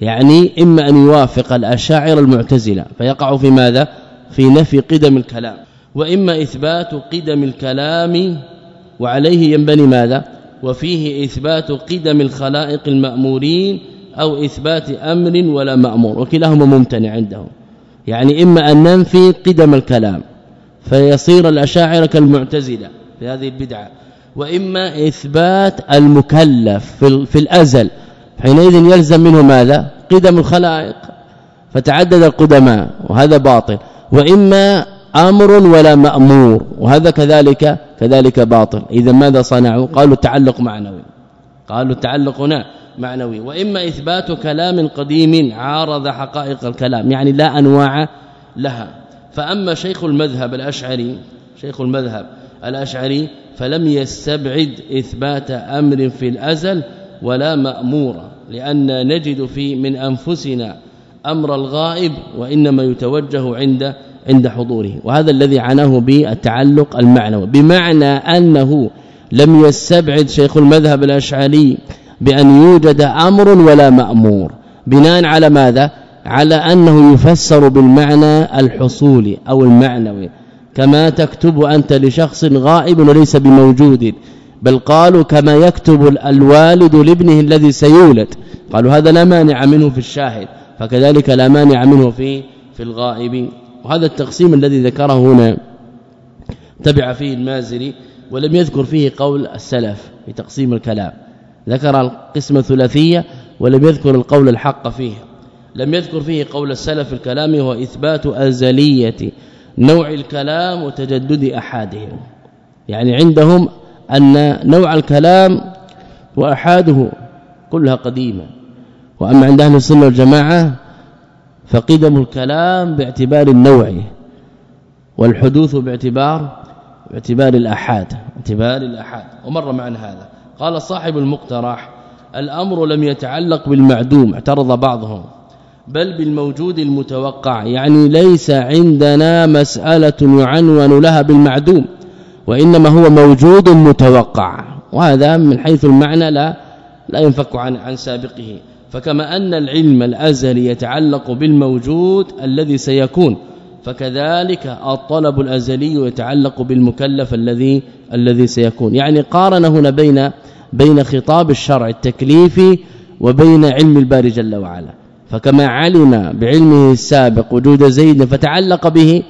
يعني إما أن يوافق الأشاعرة المعتزلة. فيقع في ماذا؟ في نفي قدم الكلام. وإما إثبات قدم الكلام وعليه ينبني ماذا؟ وفيه إثبات قدم الخلائق المأمورين أو إثبات أمر ولا مأمور. وكلاهما ممتنع عندهم. يعني إما أن ننفي قدم الكلام فيصير الأشاعرة كالمعتزلة في هذه البدعة. وإما إثبات المكلف في, في الأزل. حينئذ يلزم منه ماذا؟ قدم الخلائق. فتعدد القدماء وهذا باطل. وإما أمر ولا مأمور وهذا كذلك كذلك باطل. إذا ماذا صنعوا؟ قالوا تعلق معنوي. قالوا تعلق هنا معنوي. وإما إثبات كلام قديم عارض حقائق الكلام يعني لا أنواع لها. فأما شيخ المذهب الأشعري شيخ المذهب الأشعري فلم يستبعد إثبات أمر في الأزل ولا مأمور لأن نجد في من أنفسنا أمر الغائب وإنما يتوجه عند عند حضوره. وهذا الذي عناه بالتعلق المعنوي. بمعنى أنه لم يستبعد شيخ المذهب الأشعري بأن يوجد أمر ولا مأمور. بناء على ماذا؟ على أنه يفسر بالمعنى الحصولي أو المعنوي. كما تكتب أنت لشخص غائب وليس بموجود بل قالوا كما يكتب الوالد لابنه الذي سيولد. قالوا هذا لا مانع منه في الشاهد فكذلك لا مانع منه في في الغائب. وهذا التقسيم الذي ذكره هنا تبع فيه المازري ولم يذكر فيه قول السلف في تقسيم الكلام. ذكر القسم الثلاثية ولم يذكر القول الحق فيه. لم يذكر فيه قول السلف الكلام هو إثبات أزلية. نوع الكلام وتجدد أحادهم. يعني عندهم أن نوع الكلام وأحاده كلها قديمة. وأما عند أهل السنة والجماعة فقدم الكلام باعتبار النوع والحدوث باعتبار باعتبار الأحاد اعتبار الأحاد. ومر معنا هذا. قال صاحب المقترح الأمر لم يتعلق بالمعدوم اعترض بعضهم. بل بالموجود المتوقع. يعني ليس عندنا مسألة يعنون لها بالمعدوم وإنما هو موجود متوقع. وهذا من حيث المعنى لا لا ينفك عن عن سابقه. فكما أن العلم الأزلي يتعلق بالموجود الذي سيكون فكذلك الطلب الأزلي يتعلق بالمكلف الذي الذي سيكون. يعني قارن هنا بين بين خطاب الشرع التكليفي وبين علم الباري جل وعلا. فكما علم بعلمه السابق وجود زيد فتعلق به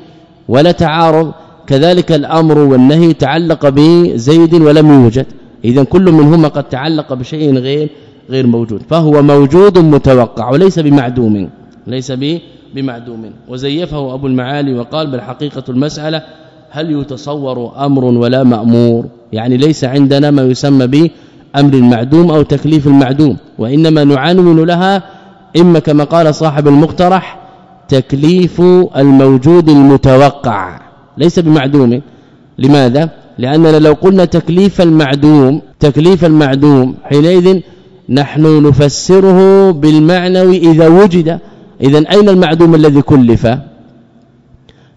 ولا تعارض كذلك الأمر والنهي تعلق بزيد ولم يوجد. اذا كل منهما قد تعلق بشيء غير غير موجود. فهو موجود متوقع وليس بمعدوم ليس بمعدوم. وزيفه أبو المعالي وقال بالحقيقة المسألة هل يتصور أمر ولا مأمور؟ يعني ليس عندنا ما يسمى به أمر المعدوم أو تكليف المعدوم وإنما نعنون لها إما كما قال صاحب المقترح تكليف الموجود المتوقع. ليس بمعدوم. لماذا؟ لأننا لو قلنا تكليف المعدوم تكليف المعدوم حينئذ نحن نفسره بالمعنوي إذا وجد. اذا أين المعدوم الذي كلف؟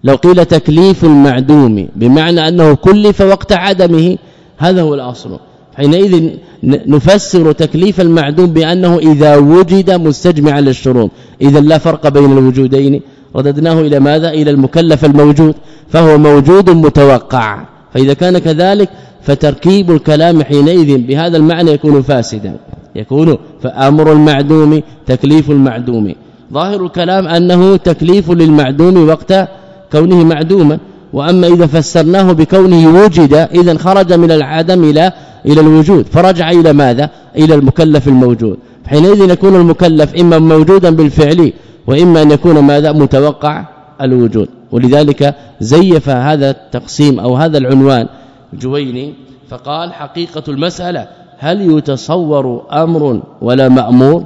لو قيل تكليف المعدوم بمعنى أنه كلف وقت عدمه هذا هو الأصل. حينئذ نفسر تكليف المعدوم بأنه إذا وجد مستجمعا للشروط. إذا لا فرق بين الوجودين. رددناه إلى ماذا؟ إلى المكلف الموجود فهو موجود متوقع. فإذا كان كذلك فتركيب الكلام حينئذ بهذا المعنى يكون فاسدا. يكون فأمر المعدوم تكليف المعدوم. ظاهر الكلام أنه تكليف للمعدوم وقت كونه معدوما. وأما إذا فسرناه بكونه وجد إذا خرج من العدم إلى إلى الوجود. فرجع إلى ماذا؟ إلى المكلف الموجود. حينئذ يكون المكلف إما موجودا بالفعل وإما أن يكون ماذا؟ متوقع الوجود. ولذلك زيف هذا التقسيم أو هذا العنوان جويني فقال حقيقة المسألة هل يتصور أمر ولا مأمور؟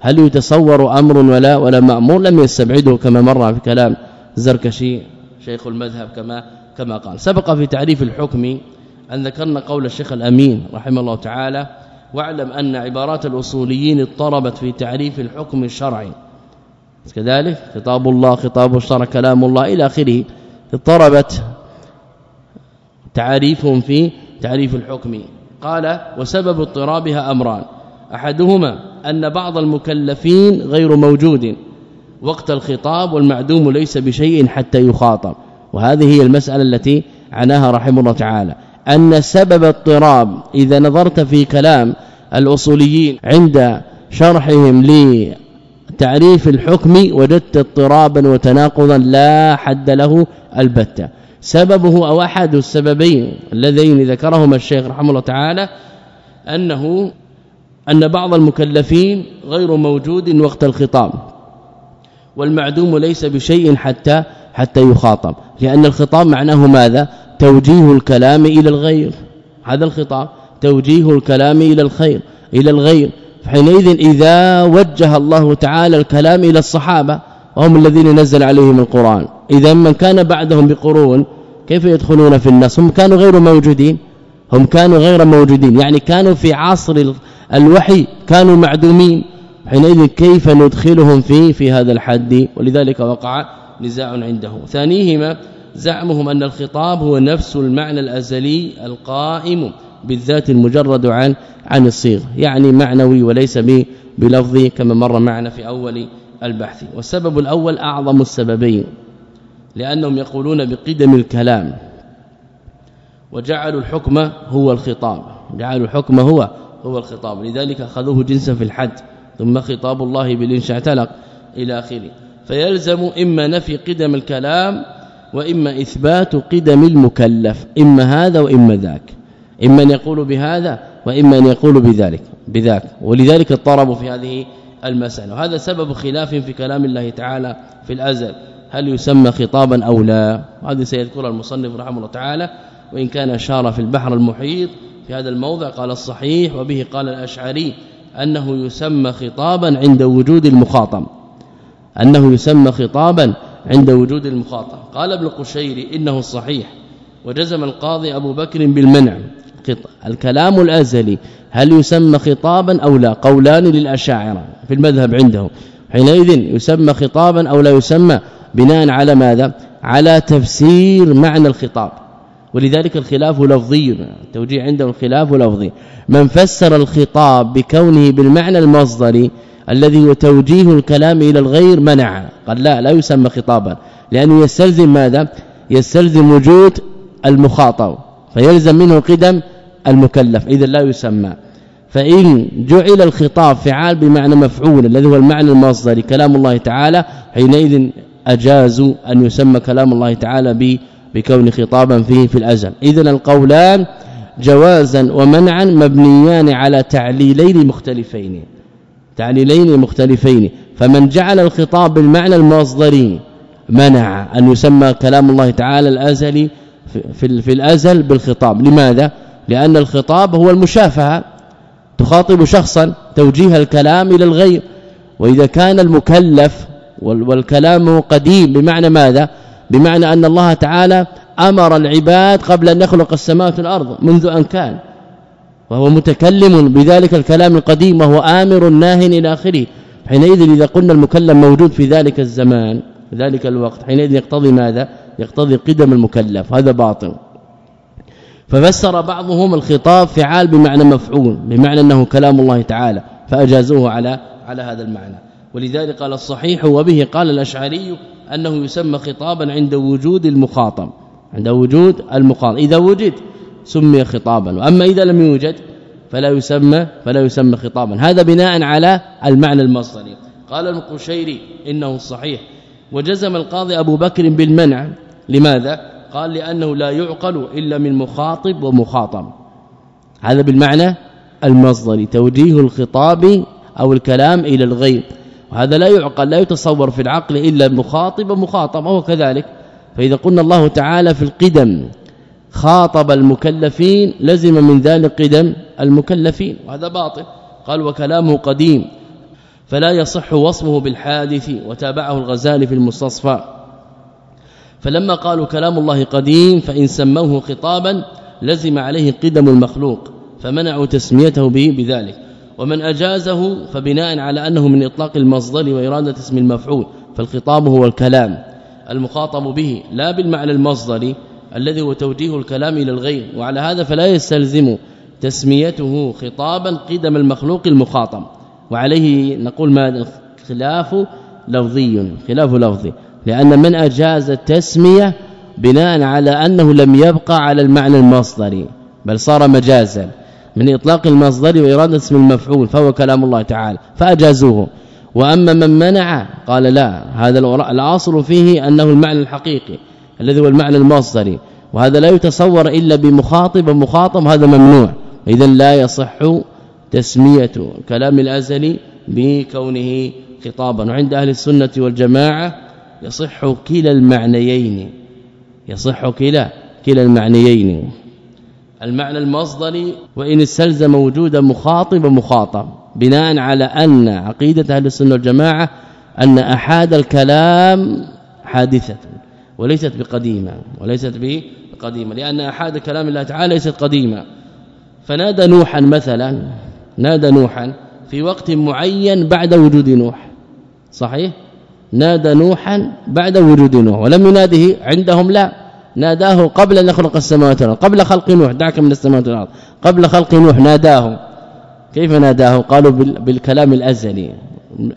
هل يتصور أمر ولا ولا مأمور؟ لم يستبعده كما مر في كلام زركشي شيخ المذهب كما كما قال. سبق في تعريف الحكم أن ذكرنا قول الشيخ الأمين رحمه الله تعالى واعلم أن عبارات الأصوليين اضطربت في تعريف الحكم الشرعي. كذلك خطاب الله خطاب الشرع كلام الله إلى آخره. اضطربت تعريفهم في تعريف الحكم. قال وسبب اضطرابها أمران أحدهما أن بعض المكلفين غير موجود وقت الخطاب والمعدوم ليس بشيء حتى يخاطب. وهذه هي المسألة التي عناها رحمه الله تعالى. أن سبب اضطراب إذا نظرت في كلام الأصوليين عند شرحهم لتعريف الحكم وجدت اضطرابا وتناقضا لا حد له البتة. سببه أو أحد السببين اللذين ذكرهما الشيخ رحمه الله تعالى أنه أن بعض المكلفين غير موجود وقت الخطاب والمعدوم ليس بشيء حتى حتى يخاطب. لأن الخطاب معناه ماذا؟ توجيه الكلام إلى الغير. هذا الخطاب. توجيه الكلام إلى الخير إلى الغير. حينئذ إذا وجه الله تعالى الكلام إلى الصحابة وهم الذين نزل عليهم القرآن. إذا من كان بعدهم بقرون كيف يدخلون في النص هم كانوا غير موجودين. هم كانوا غير موجودين. يعني كانوا في عصر الوحي كانوا معدومين. حينئذ كيف ندخلهم في في هذا الحد؟ ولذلك وقع نزاع عنده ثانيهما زعمهم أن الخطاب هو نفس المعنى الأزلي القائم بالذات المجرد عن عن الصيغ يعني معنوي وليس بلفظي كما مر معنا في أول البحث. والسبب الأول أعظم السببين لأنهم يقولون بقدم الكلام. وجعلوا الحكم هو الخطاب جعلوا الحكم هو هو الخطاب. لذلك أخذوه جنسا في الحد ثم خطاب الله بالإنشاء تلق إلى آخره. فيلزم إما نفي قدم الكلام وإما إثبات قدم المكلف إما هذا وإما ذاك. إما أن يقول بهذا وإما أن يقول بذلك بذاك. ولذلك اضطربوا في هذه المسألة. وهذا سبب خلاف في كلام الله تعالى في الأزل. هل يسمى خطابا أو لا؟ هذه سيذكرها المصنف رحمه الله تعالى. وإن كان أشار في البحر المحيط في هذا الموضع قال الصحيح وبه قال الأشعري أنه يسمى خطابا عند وجود المخاطب. أنه يسمى خطابا عند وجود المخاطب. قال ابن قشيري إنه الصحيح وجزم القاضي أبو بكر بالمنع. الكلام الأزلي هل يسمى خطابا أو لا؟ قولان للأشاعرة في المذهب عندهم. حينئذ يسمى خطابا أو لا يسمى بناء على ماذا؟ على تفسير معنى الخطاب. ولذلك الخلاف لفظي التوجيه عنده الخلاف لفظي. من فسر الخطاب بكونه بالمعنى المصدري الذي هو توجيه الكلام إلى الغير منع. قال لا لا يسمى خطابا. لأنه يستلزم ماذا؟ يستلزم وجود المخاطب فيلزم منه قدم المكلف. اذا لا يسمى. فإن جعل الخطاب فعال بمعنى مفعول الذي هو المعنى المصدري كلام الله تعالى حينئذ اجازوا أن يسمى كلام الله تعالى بكون خطابا فيه في الأزل. اذا القولان جوازا ومنعا مبنيان على تعليلين مختلفين. تعليلين مختلفين. فمن جعل الخطاب بالمعنى المصدري منع أن يسمى كلام الله تعالى الأزلي في في الأزل بالخطاب. لماذا؟ لأن الخطاب هو المشافهة تخاطب شخصا توجيه الكلام إلى الغير. وإذا كان المكلف والكلام قديم بمعنى ماذا؟ بمعنى أن الله تعالى أمر العباد قبل أن يخلق السماوات والأرض منذ أن كان. وهو متكلم بذلك الكلام القديم وهو آمر ناه إلى آخره. حينئذ إذا قلنا المكلم موجود في ذلك الزمان في ذلك الوقت حينئذ يقتضي ماذا؟ يقتضي قدم المكلف هذا باطل. ففسر بعضهم الخطاب فعال بمعنى مفعول بمعنى أنه كلام الله تعالى فأجازوه على على هذا المعنى. ولذلك قال الصحيح وبه قال الأشعري أنه يسمى خطابا عند وجود المخاطب عند وجود المخاطب. إذا وجد سمي خطابا. وأما إذا لم يوجد فلا يسمى فلا يسمى خطابا. هذا بناء على المعنى المصدري قال القشيري إنه صحيح. وجزم القاضي أبو بكر بالمنع. لماذا؟ قال لأنه لا يعقل إلا من مخاطب ومخاطب هذا بالمعنى المصدري توجيه الخطاب أو الكلام إلى الغيب. وهذا لا يعقل لا يتصور في العقل إلا مخاطب ومخاطب وهو كذلك. فإذا قلنا الله تعالى في القدم خاطب المكلفين لزم من ذلك قدم المكلفين وهذا باطل. قال وكلامه قديم فلا يصح وصفه بالحادث. وتابعه الغزالي في المستصفى. فلما قالوا كلام الله قديم فإن سموه خطابا لزم عليه قدم المخلوق فمنعوا تسميته به بذلك. ومن أجازه فبناء على أنه من إطلاق المصدر وإرادة اسم المفعول فالخطاب هو الكلام المخاطب به لا بالمعنى المصدري الذي هو توجيه الكلام إلى الغير وعلى هذا فلا يستلزم تسميته خطابا قدم المخلوق المخاطب. وعليه نقول ما خلاف لفظي خلاف لفظي لأن من أجاز التسمية بناء على أنه لم يبقى على المعنى المصدري بل صار مجازا. من إطلاق المصدر وإرادة اسم المفعول فهو كلام الله تعالى فأجازوه. وأما من منع قال لا هذا الأصل فيه أنه المعنى الحقيقي. الذي هو المعنى المصدري وهذا لا يتصور إلا بمخاطب ومخاطب هذا ممنوع. اذا لا يصح تسمية كلام الأزلي بكونه خطابا. وعند أهل السنة والجماعة يصح كلا المعنيين. يصح كلا كلا المعنيين. المعنى المصدري وإن استلزم وجود مخاطب ومخاطب بناء على أن عقيدة أهل السنة والجماعة أن أحاد الكلام حادثة. وليست بقديمة وليست بقديمة لأن احاد كلام الله تعالى ليست قديمة. فنادى نوحا مثلا نادى نوحا في وقت معين بعد وجود نوح. صحيح؟ نادى نوحا بعد وجود نوح ولم يناده عندهم لا. ناداه قبل أن يخلق السماوات والأرض قبل خلق نوح دعك من السماوات والأرض قبل خلق نوح ناداه. كيف ناداه؟ قالوا بالكلام الأزلي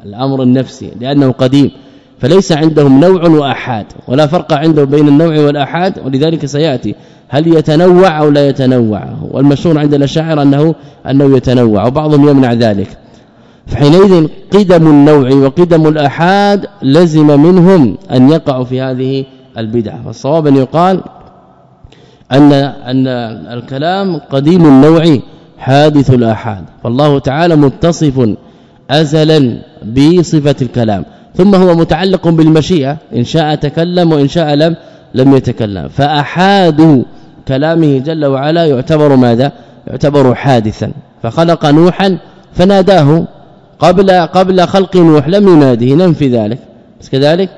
الأمر النفسي لأنه قديم. فليس عندهم نوع وأحاد ولا فرق عنده بين النوع والأحاد ولذلك سيأتي هل يتنوع أو لا يتنوع. والمشهور عند الأشاعرة انه أنه يتنوع وبعضهم يمنع ذلك. فحينئذ قدم النوع وقدم الأحاد لزم منهم أن يقعوا في هذه البدعة. فالصواب أن يقال أن أن الكلام قديم النوع حادث الأحاد. فالله تعالى متصف ازلا بصفة الكلام. ثم هو متعلق بالمشيئة إن شاء تكلم وإن شاء لم لم يتكلم. فاحادوا كلامه جل وعلا يعتبر ماذا؟ يعتبر حادثا. فخلق نوحا فناداه. قبل قبل خلق نوح لم يناده ننفي ذلك. بس كذلك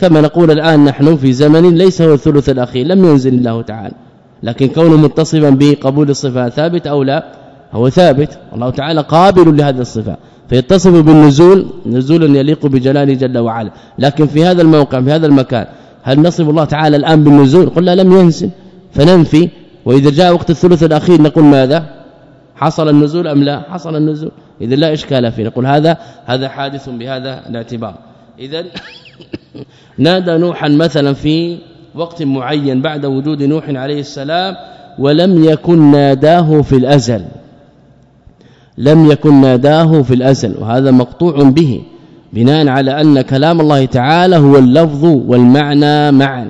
كما نقول الآن نحن في زمن ليس هو الثلث الأخير لم ينزل الله تعالى. لكن كونه متصفا بقبول الصفات ثابت أو لا هو ثابت. الله تعالى قابل لهذه الصفة. فيتصف بالنزول نزولا يليق بجلاله جل وعلا. لكن في هذا الموقع في هذا المكان هل نصف الله تعالى الآن بالنزول؟ قلنا لم ينزل. فننفي. وإذا جاء وقت الثلث الأخير نقول ماذا؟ حصل النزول أم لا؟ حصل النزول. إذا لا إشكال فيه. نقول هذا هذا حادث بهذا الاعتبار. إذا نادى نوحا مثلا في وقت معين بعد وجود نوح عليه السلام ولم يكن ناداه في الأزل. لم يكن ناداه في الأزل وهذا مقطوع به بناء على أن كلام الله تعالى هو اللفظ والمعنى معا.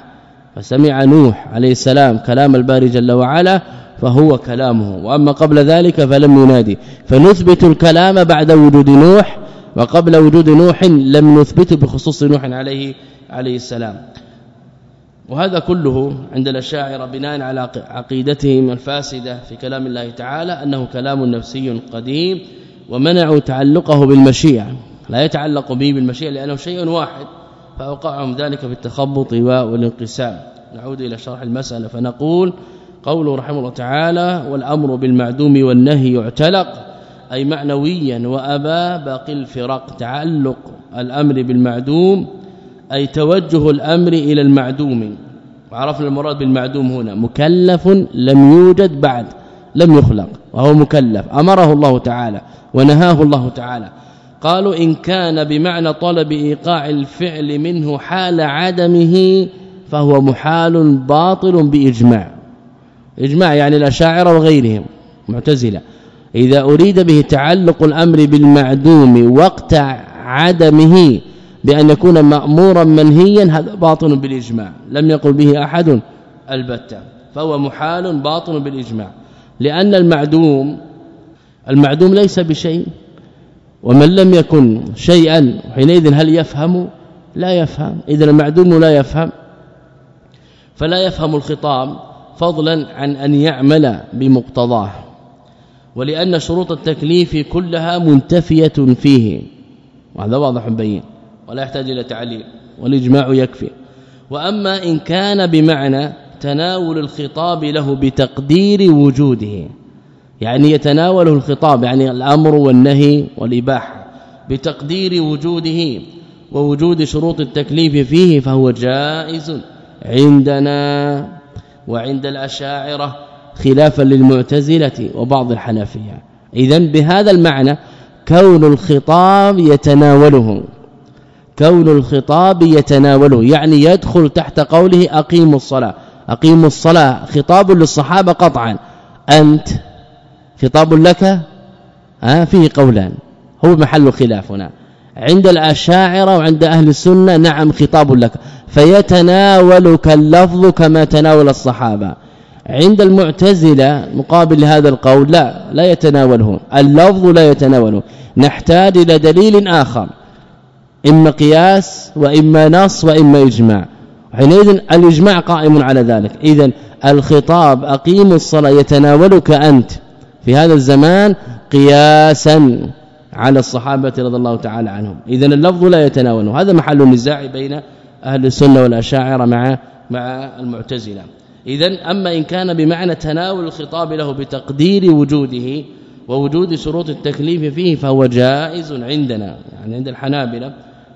فسمع نوح عليه السلام كلام الباري جل وعلا فهو كلامه. وأما قبل ذلك فلم ينادي. فنثبت الكلام بعد وجود نوح وقبل وجود نوح لم نثبته بخصوص نوح عليه عليه السلام. وهذا كله عند الأشاعرة بناء على عقيدتهم الفاسدة في كلام الله تعالى أنه كلام نفسي قديم ومنعوا تعلقه بالمشيئه لا يتعلق به بالمشيئه لأنه شيء واحد فأوقعهم ذلك بالتخبط والانقسام. نعود إلى شرح المسألة فنقول قوله رحمه الله تعالى والأمر بالمعدوم والنهي يعتلق أي معنويا وابى باقي الفرق تعلق الأمر بالمعدوم أي توجه الأمر إلى المعدوم. وعرفنا المراد بالمعدوم هنا. مكلف لم يوجد بعد لم يخلق وهو مكلف. أمره الله تعالى ونهاه الله تعالى. قالوا إن كان بمعنى طلب إيقاع الفعل منه حال عدمه فهو محال باطل بإجماع. إجماع يعني الأشاعرة وغيرهم معتزلة. إذا أريد به تعلق الأمر بالمعدوم وقت عدمه بأن يكون مأمورا منهيا هذا باطل بالإجماع. لم يقل به أحد البتة. فهو محال باطل بالإجماع. لأن المعدوم المعدوم ليس بشيء. ومن لم يكن شيئا حينئذ هل يفهم؟ لا يفهم. إذا المعدوم لا يفهم. فلا يفهم الخطاب فضلا عن أن يعمل بمقتضاه. ولأن شروط التكليف كلها منتفية فيه. وهذا واضح بين. ولا يحتاج إلى تعليل والإجماع يكفي. وأما إن كان بمعنى تناول الخطاب له بتقدير وجوده يعني يتناوله الخطاب يعني الأمر والنهي والإباحة بتقدير وجوده ووجود شروط التكليف فيه فهو جائز عندنا وعند الأشاعرة خلافا للمعتزلة وبعض الحنفية. اذا بهذا المعنى كون الخطاب يتناوله. كون الخطاب يتناوله يعني يدخل تحت قوله اقيموا الصلاة. اقيموا الصلاة خطاب للصحابة قطعا. أنت خطاب لك؟ ها فيه قولان. هو محل خلافنا عند الأشاعرة وعند أهل السنة نعم خطاب لك. فيتناولك اللفظ كما تناول الصحابة. عند المعتزلة مقابل لهذا القول لا لا يتناوله. اللفظ لا يتناوله. نحتاج إلى دليل آخر. إما قياس وإما نص وإما إجماع. حينئذ الإجماع قائم على ذلك. اذا الخطاب أقيم الصلاة يتناولك أنت في هذا الزمان قياسا على الصحابة رضي الله تعالى عنهم. اذا اللفظ لا يتناوله. هذا محل النزاع بين أهل السنة والأشاعرة مع مع المعتزلة. اذا أما إن كان بمعنى تناول الخطاب له بتقدير وجوده ووجود شروط التكليف فيه فهو جائز عندنا يعني عند الحنابلة.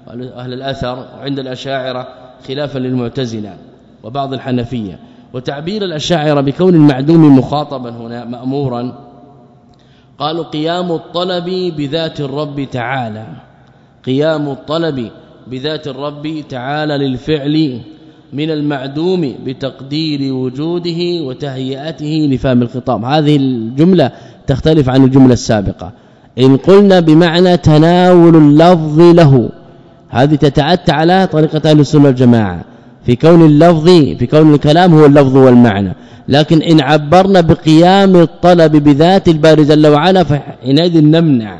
واهل الأثر وعند الأشاعرة خلافا للمعتزلة وبعض الحنفية. وتعبير الأشاعرة بكون المعدوم مخاطبا هنا مأمورا. قالوا قيام الطلب بذات الرب تعالى. قيام الطلب بذات الرب تعالى للفعل من المعدوم بتقدير وجوده وتهيئته لفهم الخطاب. هذه الجملة تختلف عن الجملة السابقة. إن قلنا بمعنى تناول اللفظ له هذه تتعتى على طريقة أهل السنة والجماعة. في كون اللفظ في كون الكلام هو اللفظ والمعنى. لكن إن عبرنا بقيام الطلب بذات الباري جل وعلا فحينئذ نمنع.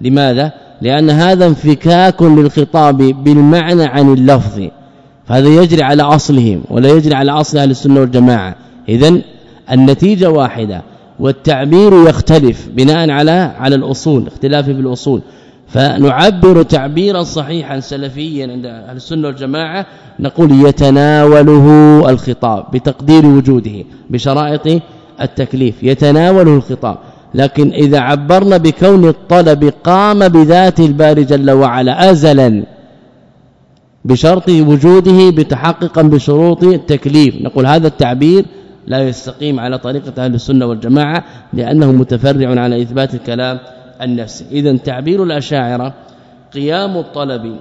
لماذا؟ لأن هذا انفكاك للخطاب بالمعنى عن اللفظ. فهذا يجري على أصلهم ولا يجري على أصل أهل السنة والجماعة. اذا النتيجة واحدة والتعبير يختلف بناء على على الأصول اختلاف في الأصول. فنعبر تعبيرا صحيحا سلفيا عند أهل السنة والجماعة نقول يتناوله الخطاب بتقدير وجوده بشرائط التكليف يتناوله الخطاب. لكن إذا عبرنا بكون الطلب قام بذات الباري جل وعلا ازلا بشرط وجوده بتحققا بشروط التكليف. نقول هذا التعبير لا يستقيم على طريقة أهل السنة والجماعة لأنه متفرع على إثبات الكلام النفسي اذا تعبير الأشاعرة قيام الطلب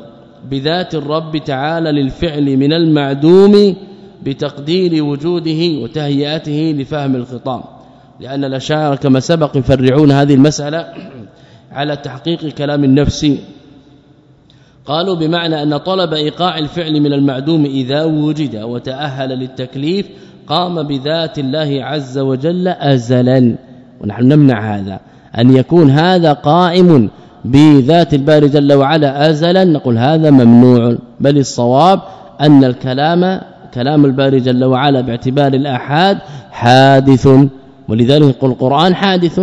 بذات الرب تعالى للفعل من المعدوم بتقدير وجوده وتهيئته لفهم الخطاب. لأن الأشاعرة كما سبق يفرعون هذه المسألة على تحقيق كلام النفس. قالوا بمعنى أن طلب إيقاع الفعل من المعدوم إذا وجد وتأهل للتكليف قام بذات الله عز وجل ازلا. ونحن نمنع هذا. أن يكون هذا قائم بذات الباري جل وعلا ازلا. نقول هذا ممنوع بل الصواب أن الكلام كلام الباري جل وعلا باعتبار الأحاد حادث. ولذلك يقول القرآن حادث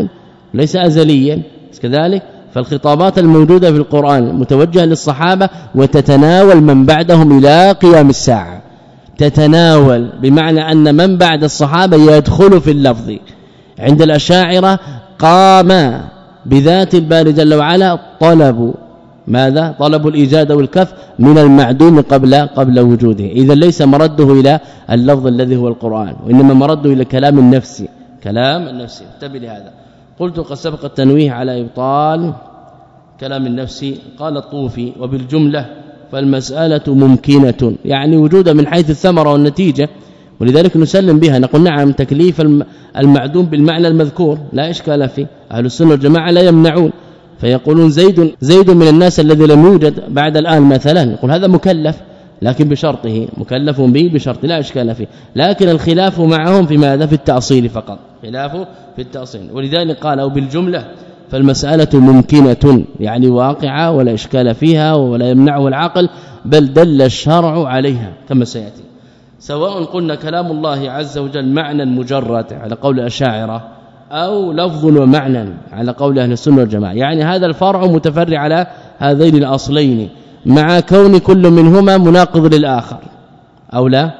ليس ازليا. كذلك فالخطابات الموجودة في القرآن متوجهة للصحابة وتتناول من بعدهم إلى قيام الساعة. تتناول بمعنى أن من بعد الصحابة يدخل في اللفظ. عند الأشاعرة قام بذات الباري جل وعلا طلب. ماذا؟ طلب الإيجاد والكف من المعدوم قبل قبل وجوده. إذا ليس مرده إلى اللفظ الذي هو القرآن وإنما مرده إلى كلام النفس. كلام النفس. انتبه لهذا. قلت قد سبق التنويه على إبطال كلام النفس. قال الطوفي وبالجملة فالمسألة ممكنة. يعني وجودا من حيث الثمرة والنتيجة ولذلك نسلم بها. نقول نعم تكليف المعدوم بالمعنى المذكور لا إشكال فيه. أهل السنة والجماعة لا يمنعون. فيقولون زيد زيد من الناس الذي لم يوجد بعد الآن مثلا. نقول هذا مكلف لكن بشرطه. مكلف به بشرط لا إشكال فيه. لكن الخلاف معهم في ماذا؟ في التأصيل فقط. خلافه في التأصيل. ولذلك قالوا بالجملة فالمسألة ممكنة يعني واقعة ولا إشكال فيها ولا يمنعه العقل بل دل الشرع عليها كما سيأتي. سواء قلنا كلام الله عز وجل معنى مجرد على قول الأشاعرة أو لفظ ومعنى على قول أهل السنة والجماعة. يعني هذا الفرع متفرع على هذين الأصلين. مع كون كل منهما مناقض للآخر. أو لا؟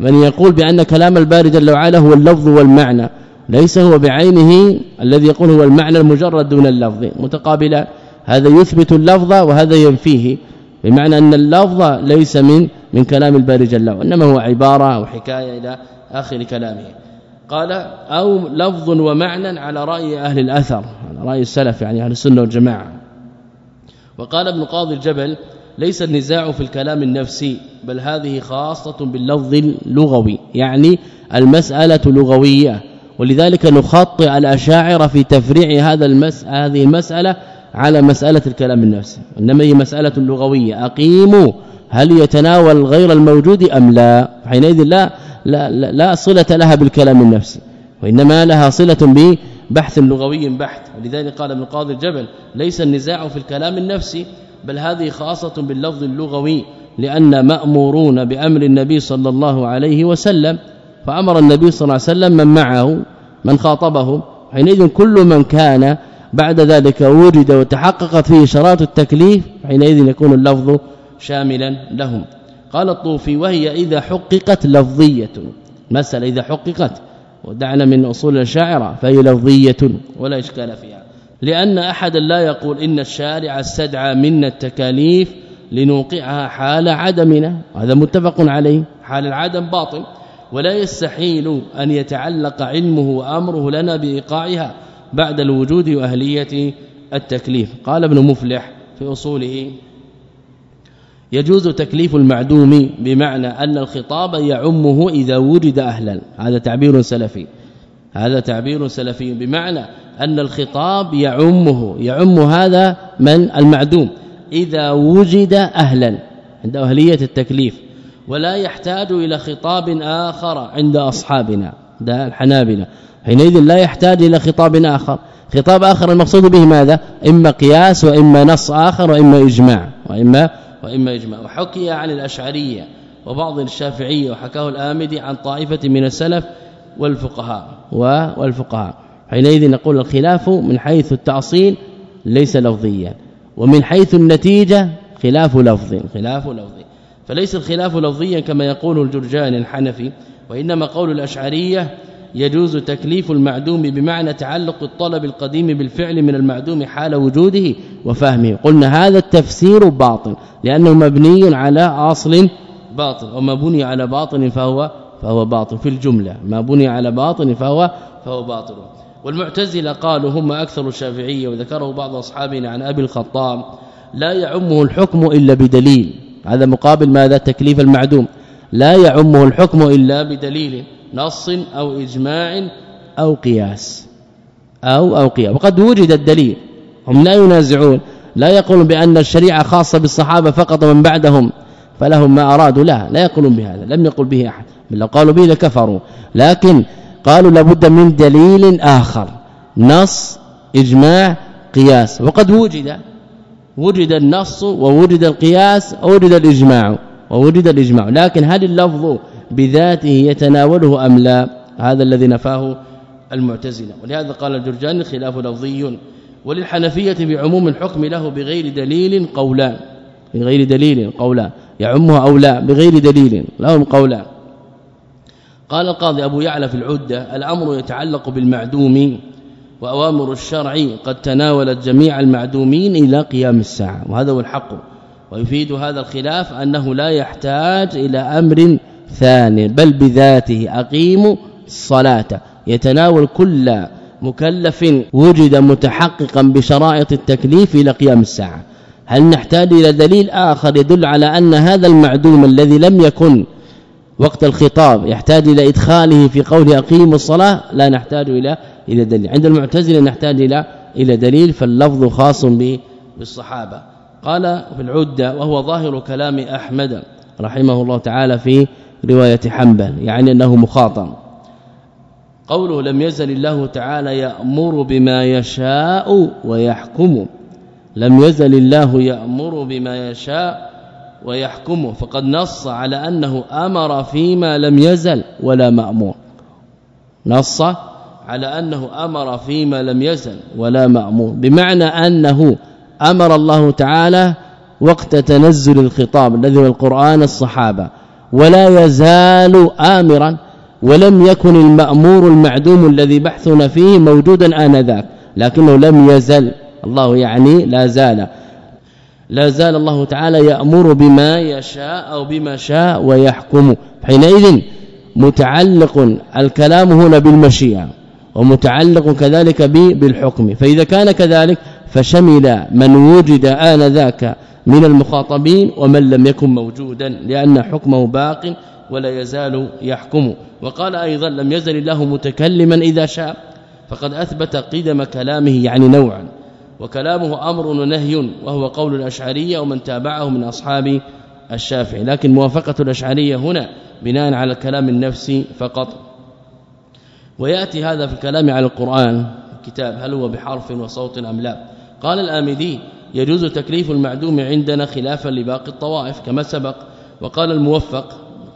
من يقول بأن كلام الباري جل وعلا هو اللفظ والمعنى. ليس هو بعينه الذي يقول هو المعنى المجرد دون اللفظ. متقابلا هذا يثبت اللفظ وهذا ينفيه. بمعنى أن اللفظ ليس من من كلام الباري جل وعلا انما هو عبارة أو حكاية إلى آخر كلامه. قال أو لفظ ومعنى على رأي أهل الأثر على رأي السلف يعني أهل السنة والجماعة. وقال ابن قاضي الجبل ليس النزاع في الكلام النفسي بل هذه خاصة باللفظ اللغوي يعني المسألة لغوية. ولذلك نخطئ الأشاعرة في تفريع هذا المس هذه المسألة على مسألة الكلام النفسي إنما هي مسألة لغوية. اقيموا هل يتناول غير الموجود أم لا؟ حينئذ لا لا, لا, لا صلة لها بالكلام النفسي وإنما لها صلة ببحث لغوي بحت. ولذلك قال ابن القاضي الجبل ليس النزاع في الكلام النفسي بل هذه خاصة باللفظ اللغوي لأن مأمورون بأمر النبي صلى الله عليه وسلم فأمر النبي صلى الله عليه وسلم من معه من خاطبه. حينئذ كل من كان بعد ذلك وجد وتحقق فيه شرائط التكليف حينئذ يكون اللفظ شاملا لهم. قال الطوفي وهي إذا حققت لفظية. مسألة إذا حققت. ودعنا من أصول الشاعرة فهي لفظية ولا إشكال فيها. لأن احدا لا يقول إن الشارع استدعى منا التكاليف لنوقعها حال عدمنا. هذا متفق عليه. حال العدم باطل. ولا يستحيل أن يتعلق علمه وأمره لنا بإيقاعها. بعد الوجود وأهلية التكليف. قال ابن مفلح في أصوله يجوز تكليف المعدوم بمعنى أن الخطاب يعمه إذا وجد أهلا. هذا تعبير سلفي. هذا تعبير سلفي بمعنى أن الخطاب يعمه. يعم هذا من؟ المعدوم. إذا وجد أهلا عند أهلية التكليف. ولا يحتاج إلى خطاب آخر عند أصحابنا ده الحنابلة. حينئذ لا يحتاج إلى خطاب آخر. خطاب آخر المقصود به ماذا؟ إما قياس وإما نص آخر وإما إجماع. وإما وإما إجماع. وحكي عن الأشعرية وبعض الشافعية وحكاه الآمدي عن طائفة من السلف والفقهاء. والفقهاء. حينئذ نقول الخلاف من حيث التأصيل ليس لفظيا. ومن حيث النتيجة خلاف لفظ. خلاف لفظ. فليس الخلاف لفظيا كما يقول الجرجاني الحنفي وإنما قول الأشعرية يجوز تكليف المعدوم بمعنى تعلق الطلب القديم بالفعل من المعدوم حال وجوده وفهمه. قلنا هذا التفسير باطل لأنه مبني على أصل باطل وما بني على باطل فهو فهو باطل في الجملة. ما بني على باطل فهو فهو باطل. والمعتزلة قالوا هم أكثر الشافعية وذكره بعض أصحابنا عن أبي الخطاب لا يعمه الحكم إلا بدليل. هذا مقابل ماذا؟ تكليف المعدوم. لا يعمه الحكم إلا بدليل. نص أو إجماع أو قياس. أو أو قياس. وقد وجد الدليل. هم لا ينازعون. لا يقولون بأن الشريعة خاصة بالصحابة فقط ومن بعدهم. فلهم ما أرادوا. لا لا يقولون بهذا. لم يقل به أحد. بل لو قالوا به لكفروا. لكن قالوا لابد من دليل آخر. نص إجماع قياس. وقد وجد. وجد النص ووجد القياس ووجد الإجماع. ووجد الإجماع. لكن هل اللفظ بذاته يتناوله أم لا؟ هذا الذي نفاه المعتزلة. ولهذا قال الجرجاني خلاف لفظي. وللحنفية بعموم الحكم له بغير دليل قولان بغير دليل قولان يعمه أو لا؟ بغير دليل. لهم قولان قال القاضي أبو يعلى في العدة الأمر يتعلق بالمعدوم وأوامر الشرع قد تناولت جميع المعدومين إلى قيام الساعة. وهذا هو الحق. ويفيد هذا الخلاف أنه لا يحتاج إلى أمر ثاني بل بذاته اقيموا الصلاة. يتناول كل مكلف وجد متحققا بشرائط التكليف إلى قيام الساعة. هل نحتاج إلى دليل آخر يدل على أن هذا المعدوم الذي لم يكن وقت الخطاب يحتاج إلى إدخاله في قول اقيموا الصلاة؟ لا نحتاج إلى إلى دليل. عند المعتزلة نحتاج إلى إلى دليل فاللفظ خاص بالصحابة. قال في العدة وهو ظاهر كلام أحمد رحمه الله تعالى في رواية حنبل يعني أنه مخاطب. قوله لم يزل الله تعالى يأمر بما يشاء ويحكم. لم يزل الله يأمر بما يشاء ويحكم. فقد نص على أنه أمر فيما لم يزل ولا مأمور. نص على أنه أمر فيما لم يزل ولا مأمور. بمعنى أنه أمر الله تعالى وقت تنزل الخطاب الذي هو القرآن الصحابة. ولا يزال آمرا ولم يكن المأمور المعدوم الذي بحثنا فيه موجودا آنذاك لكنه لم يزل. الله يعني لا زال. لا زال الله تعالى يأمر بما يشاء أو بما شاء ويحكم. حينئذ متعلق الكلام هنا بالمشيئة ومتعلق كذلك بالحكم. فإذا كان كذلك فشمل من وجد آنذاك من المخاطبين ومن لم يكن موجودا لأن حكمه باق ولا يزال يحكم. وقال أيضا لم يزل الله متكلما إذا شاء. فقد أثبت قدم كلامه يعني نوعا. وكلامه أمر ونهي وهو قول الاشعريه ومن تابعه من أصحاب الشافعي. لكن موافقة الأشعرية هنا بناء على الكلام النفسي فقط. ويأتي هذا في الكلام على القرآن الكتاب هل هو بحرف وصوت أم لا. قال الآمدي يجوز تكليف المعدوم عندنا خلافا لباقي الطوائف كما سبق. وقال الموفق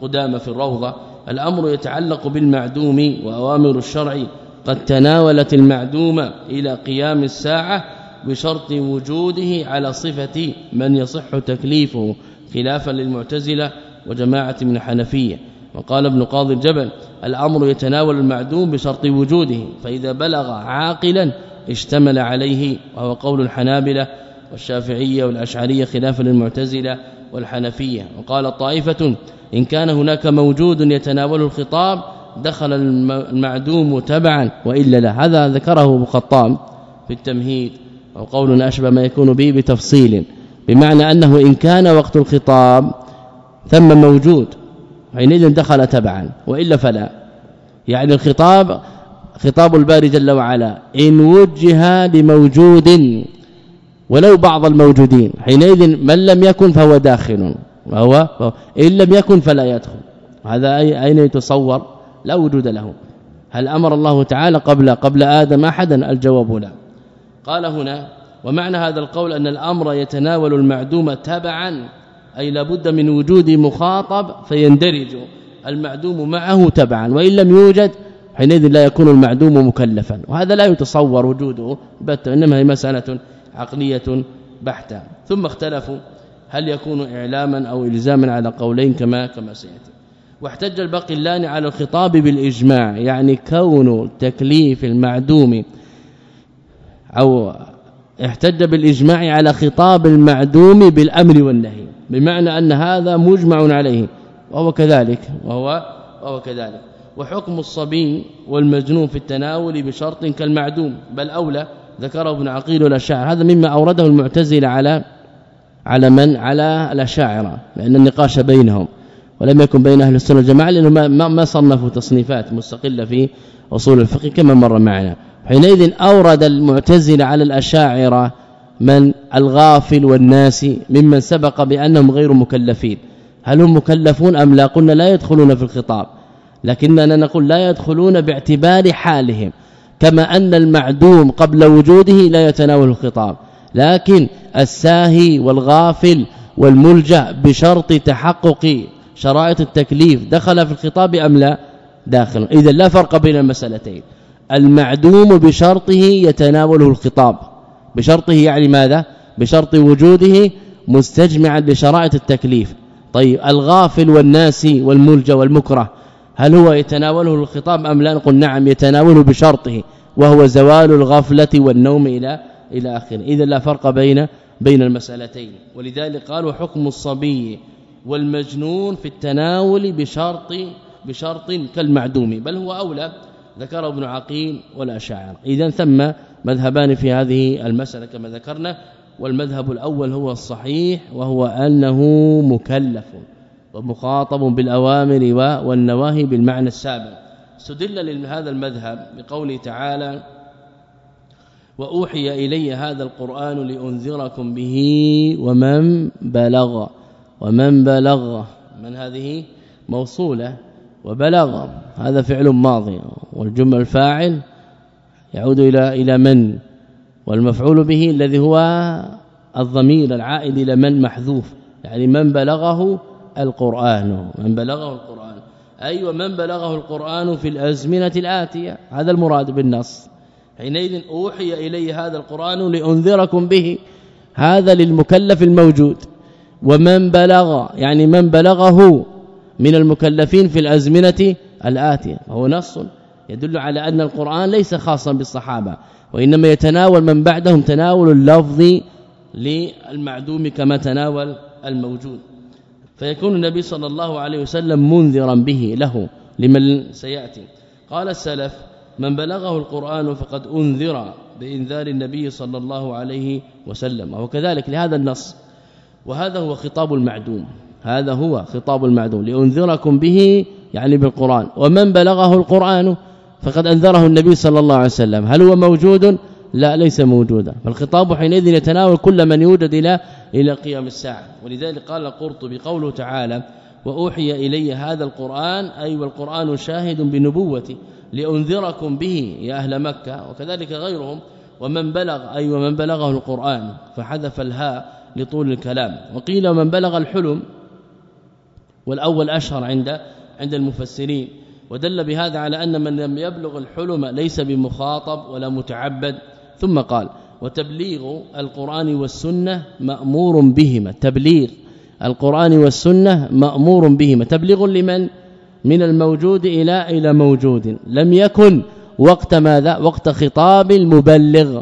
قدام في الروضة الأمر يتعلق بالمعدوم وأوامر الشرع. قد تناولت المعدوم إلى قيام الساعة بشرط وجوده على صفة من يصح تكليفه خلافا للمعتزلة وجماعة من الحنفية. وقال ابن قاضي الجبل الأمر يتناول المعدوم بشرط وجوده فإذا بلغ عاقلا اشتمل عليه وهو قول الحنابلة. والشافعية والأشعرية خلافا للمعتزلة والحنفية. وقال طائفة إن كان هناك موجود يتناول الخطاب دخل المعدوم تبعا وإلا لا. هذا ذكره أبو خطام في التمهيد أو قول أشبه ما يكون به بتفصيل. بمعنى أنه إن كان وقت الخطاب ثم موجود حينئذ دخل تبعا وإلا فلا. يعني الخطاب خطاب الباري جل وعلا إن وجه لموجود ولو بعض الموجودين. حينئذ من لم يكن فهو داخل. وهو إن لم يكن فلا يدخل. هذا أين يتصور؟ لا وجود له. هل أمر الله تعالى قبل قبل آدم أحدا؟ الجواب لا. قال هنا ومعنى هذا القول أن الأمر يتناول المعدوم تبعا. أي لابد من وجود مخاطب فيندرج المعدوم معه تبعا. وإن لم يوجد حينئذ لا يكون المعدوم مكلفا. وهذا لا يتصور وجوده. بت إنما هي مسألة عقلية بحتة. ثم اختلفوا هل يكون إعلاما أو إلزاما على قولين كما كما سيأتي. واحتج الباقلاني على الخطاب بالإجماع يعني كون تكليف المعدوم أو احتج بالإجماع على خطاب المعدوم بالأمر والنهي بمعنى أن هذا مجمع عليه وهو كذلك وهو وهو كذلك. وحكم الصبي والمجنون في التناول بشرط كالمعدوم بل أولى ذكره ابن عقيل والاشاعره هذا مما أورده المعتزلة على على من؟ على الأشاعرة لأن النقاش بينهم ولم يكن بين أهل السنة والجماعة لأنه ما, ما صنفوا تصنيفات مستقلة في أصول الفقه كما مر معنا. حينئذ أورد المعتزلة على الأشاعرة من؟ الغافل والناس ممن سبق بأنهم غير مكلفين. هل هم مكلفون أم لا؟ قلنا لا يدخلون في الخطاب لكننا نقول لا يدخلون باعتبار حالهم. كما أن المعدوم قبل وجوده لا يتناول الخطاب لكن الساهي والغافل والملجأ بشرط تحقق شرائط التكليف دخل في الخطاب أم لا؟ داخل. اذا لا فرق بين المسألتين. المعدوم بشرطه يتناوله الخطاب. بشرطه يعني ماذا؟ بشرط وجوده مستجمعا لشرائط التكليف. طيب الغافل والناسي والملجأ والمكره هل هو يتناوله الخطاب أم لا؟ نقول نعم يتناوله بشرطه وهو زوال الغفلة والنوم إلى إلى آخره. اذا لا فرق بين بين المسألتين. ولذلك قالوا حكم الصبي والمجنون في التناول بشرط بشرط كالمعدوم بل هو أولى. ذكر ابن عقيل والاشاعره اذا ثم مذهبان في هذه المسألة كما ذكرنا. والمذهب الأول هو الصحيح وهو أنه مكلف. ومخاطب بالأوامر والنواهي بالمعنى السابق. استدل لهذا المذهب بقوله تعالى وأوحي إلي هذا القرآن لأنذركم به ومن بلغ ومن بلغ من هذه؟ موصولة. وبلغ هذا فعل ماضي. والجمل الفاعل يعود إلى إلى من؟ والمفعول به الذي هو الضمير العائد إلى من محذوف. يعني من بلغه القرآن من بلغه القرآن. أي أيوة ومن بلغه القرآن في الأزمنة الآتية. هذا المراد بالنص. حينئذ أوحي الي هذا القرآن لأنذركم به. هذا للمكلف الموجود. ومن بلغ يعني من بلغه من المكلفين في الأزمنة الآتية. وهو نص يدل على أن القرآن ليس خاصا بالصحابة. وإنما يتناول من بعدهم تناول اللفظ للمعدوم كما تناول الموجود. فيكون النبي صلى الله عليه وسلم منذرا به له لمن سيأتي. قال السلف من بلغه القرآن فقد أنذر بإنذار النبي صلى الله عليه وسلم. وكذلك لهذا النص. وهذا هو خطاب المعدوم. هذا هو خطاب المعدوم. لأنذركم به يعني بالقرآن. ومن بلغه القرآن فقد أنذره النبي صلى الله عليه وسلم. هل هو موجود؟ لا ليس موجودا. فالخطاب حينئذ يتناول كل من يوجد إلى إلى قيام الساعة. ولذلك قال القرطبي قوله تعالى وأوحي إلي هذا القرآن أي والقرآن شاهد بنبوتي لأنذركم به يا أهل مكة. وكذلك غيرهم ومن بلغ أي ومن بلغه القرآن فحذف الهاء لطول الكلام. وقيل ومن بلغ الحلم والأول أشهر عند عند المفسرين. ودل بهذا على أن من لم يبلغ الحلم ليس بمخاطب ولا متعبد. ثم قال وتبليغ القرآن والسنة مأمور بهما. تبليغ القرآن والسنة مأمور بهما. تبليغ لمن؟ من الموجود إلى إلى موجود. لم يكن وقت ماذا؟ وقت خطاب المبلغ.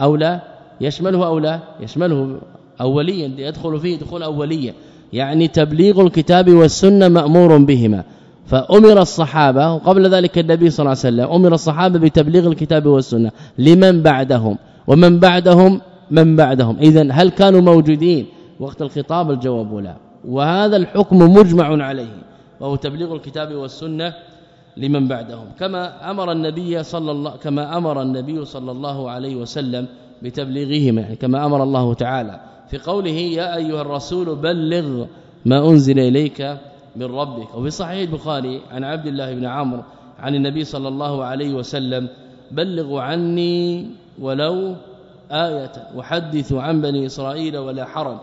أو لا؟ يشمله أو لا؟ يشمله اوليا. يدخل فيه دخول اوليا يعني تبليغ الكتاب والسنة مأمور بهما. فأمر الصحابة وقبل ذلك النبي صلى الله عليه وسلم أمر الصحابة بتبليغ الكتاب والسنة. لمن بعدهم؟ ومن بعدهم؟ من بعدهم؟ اذا هل كانوا موجودين؟ وقت الخطاب الجواب لا. وهذا الحكم مجمع عليه وهو تبليغ الكتاب والسنة لمن بعدهم. كما أمر النبي صلى الله كما أمر النبي صلى الله عليه وسلم بتبليغهما يعني كما أمر الله تعالى. في قوله يا أيها الرسول بلغ ما أنزل إليك من ربك. وفي صحيح البخاري عن عبد الله بن عمرو عن النبي صلى الله عليه وسلم بلغوا عني ولو آية وحدثوا عن بني إسرائيل ولا حرج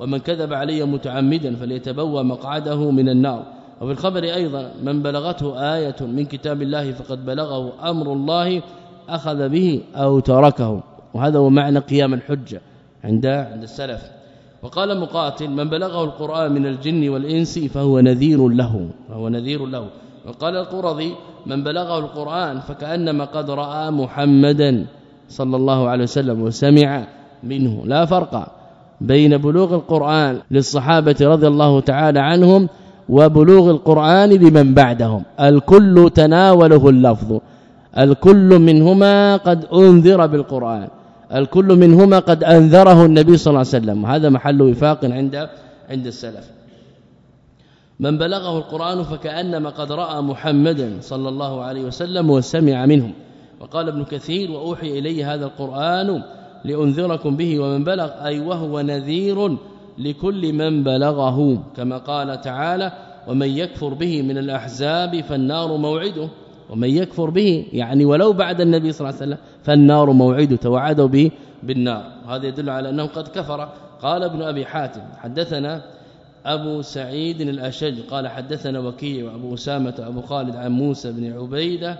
ومن كذب علي متعمدا فليتبوى مقعده من النار. وفي الخبر أيضا من بلغته آية من كتاب الله فقد بلغه أمر الله أخذ به أو تركه. وهذا هو معنى قيام الحجة عند عند السلف. وقال مقاتل من بلغه القرآن من الجن والإنس فهو نذير له. فهو نذير له. وقال القرظي من بلغه القرآن فكأنما قد رأى محمدا صلى الله عليه وسلم وسمع منه. لا فرق بين بلوغ القرآن للصحابة رضي الله تعالى عنهم وبلوغ القرآن لمن بعدهم. الكل تناوله اللفظ الكل منهما قد أنذر بالقرآن. الكل منهما قد أنذره النبي صلى الله عليه وسلم. هذا محل وفاق عند عند السلف. من بلغه القرآن فكأنما قد رأى محمدا صلى الله عليه وسلم وسمع منهم. وقال ابن كثير وأوحي إلي هذا القرآن لأنذركم به ومن بلغ أي وهو نذير لكل من بلغه. كما قال تعالى ومن يكفر به من الأحزاب فالنار موعده. ومن يكفر به يعني ولو بعد النبي صلى الله عليه وسلم فالنار موعده توعدوا به بالنار. هذا يدل على أنه قد كفر. قال ابن أبي حاتم حدثنا أبو سعيد الأشج قال حدثنا وكيع وأبو أسامة ابو خالد عن موسى بن عبيدة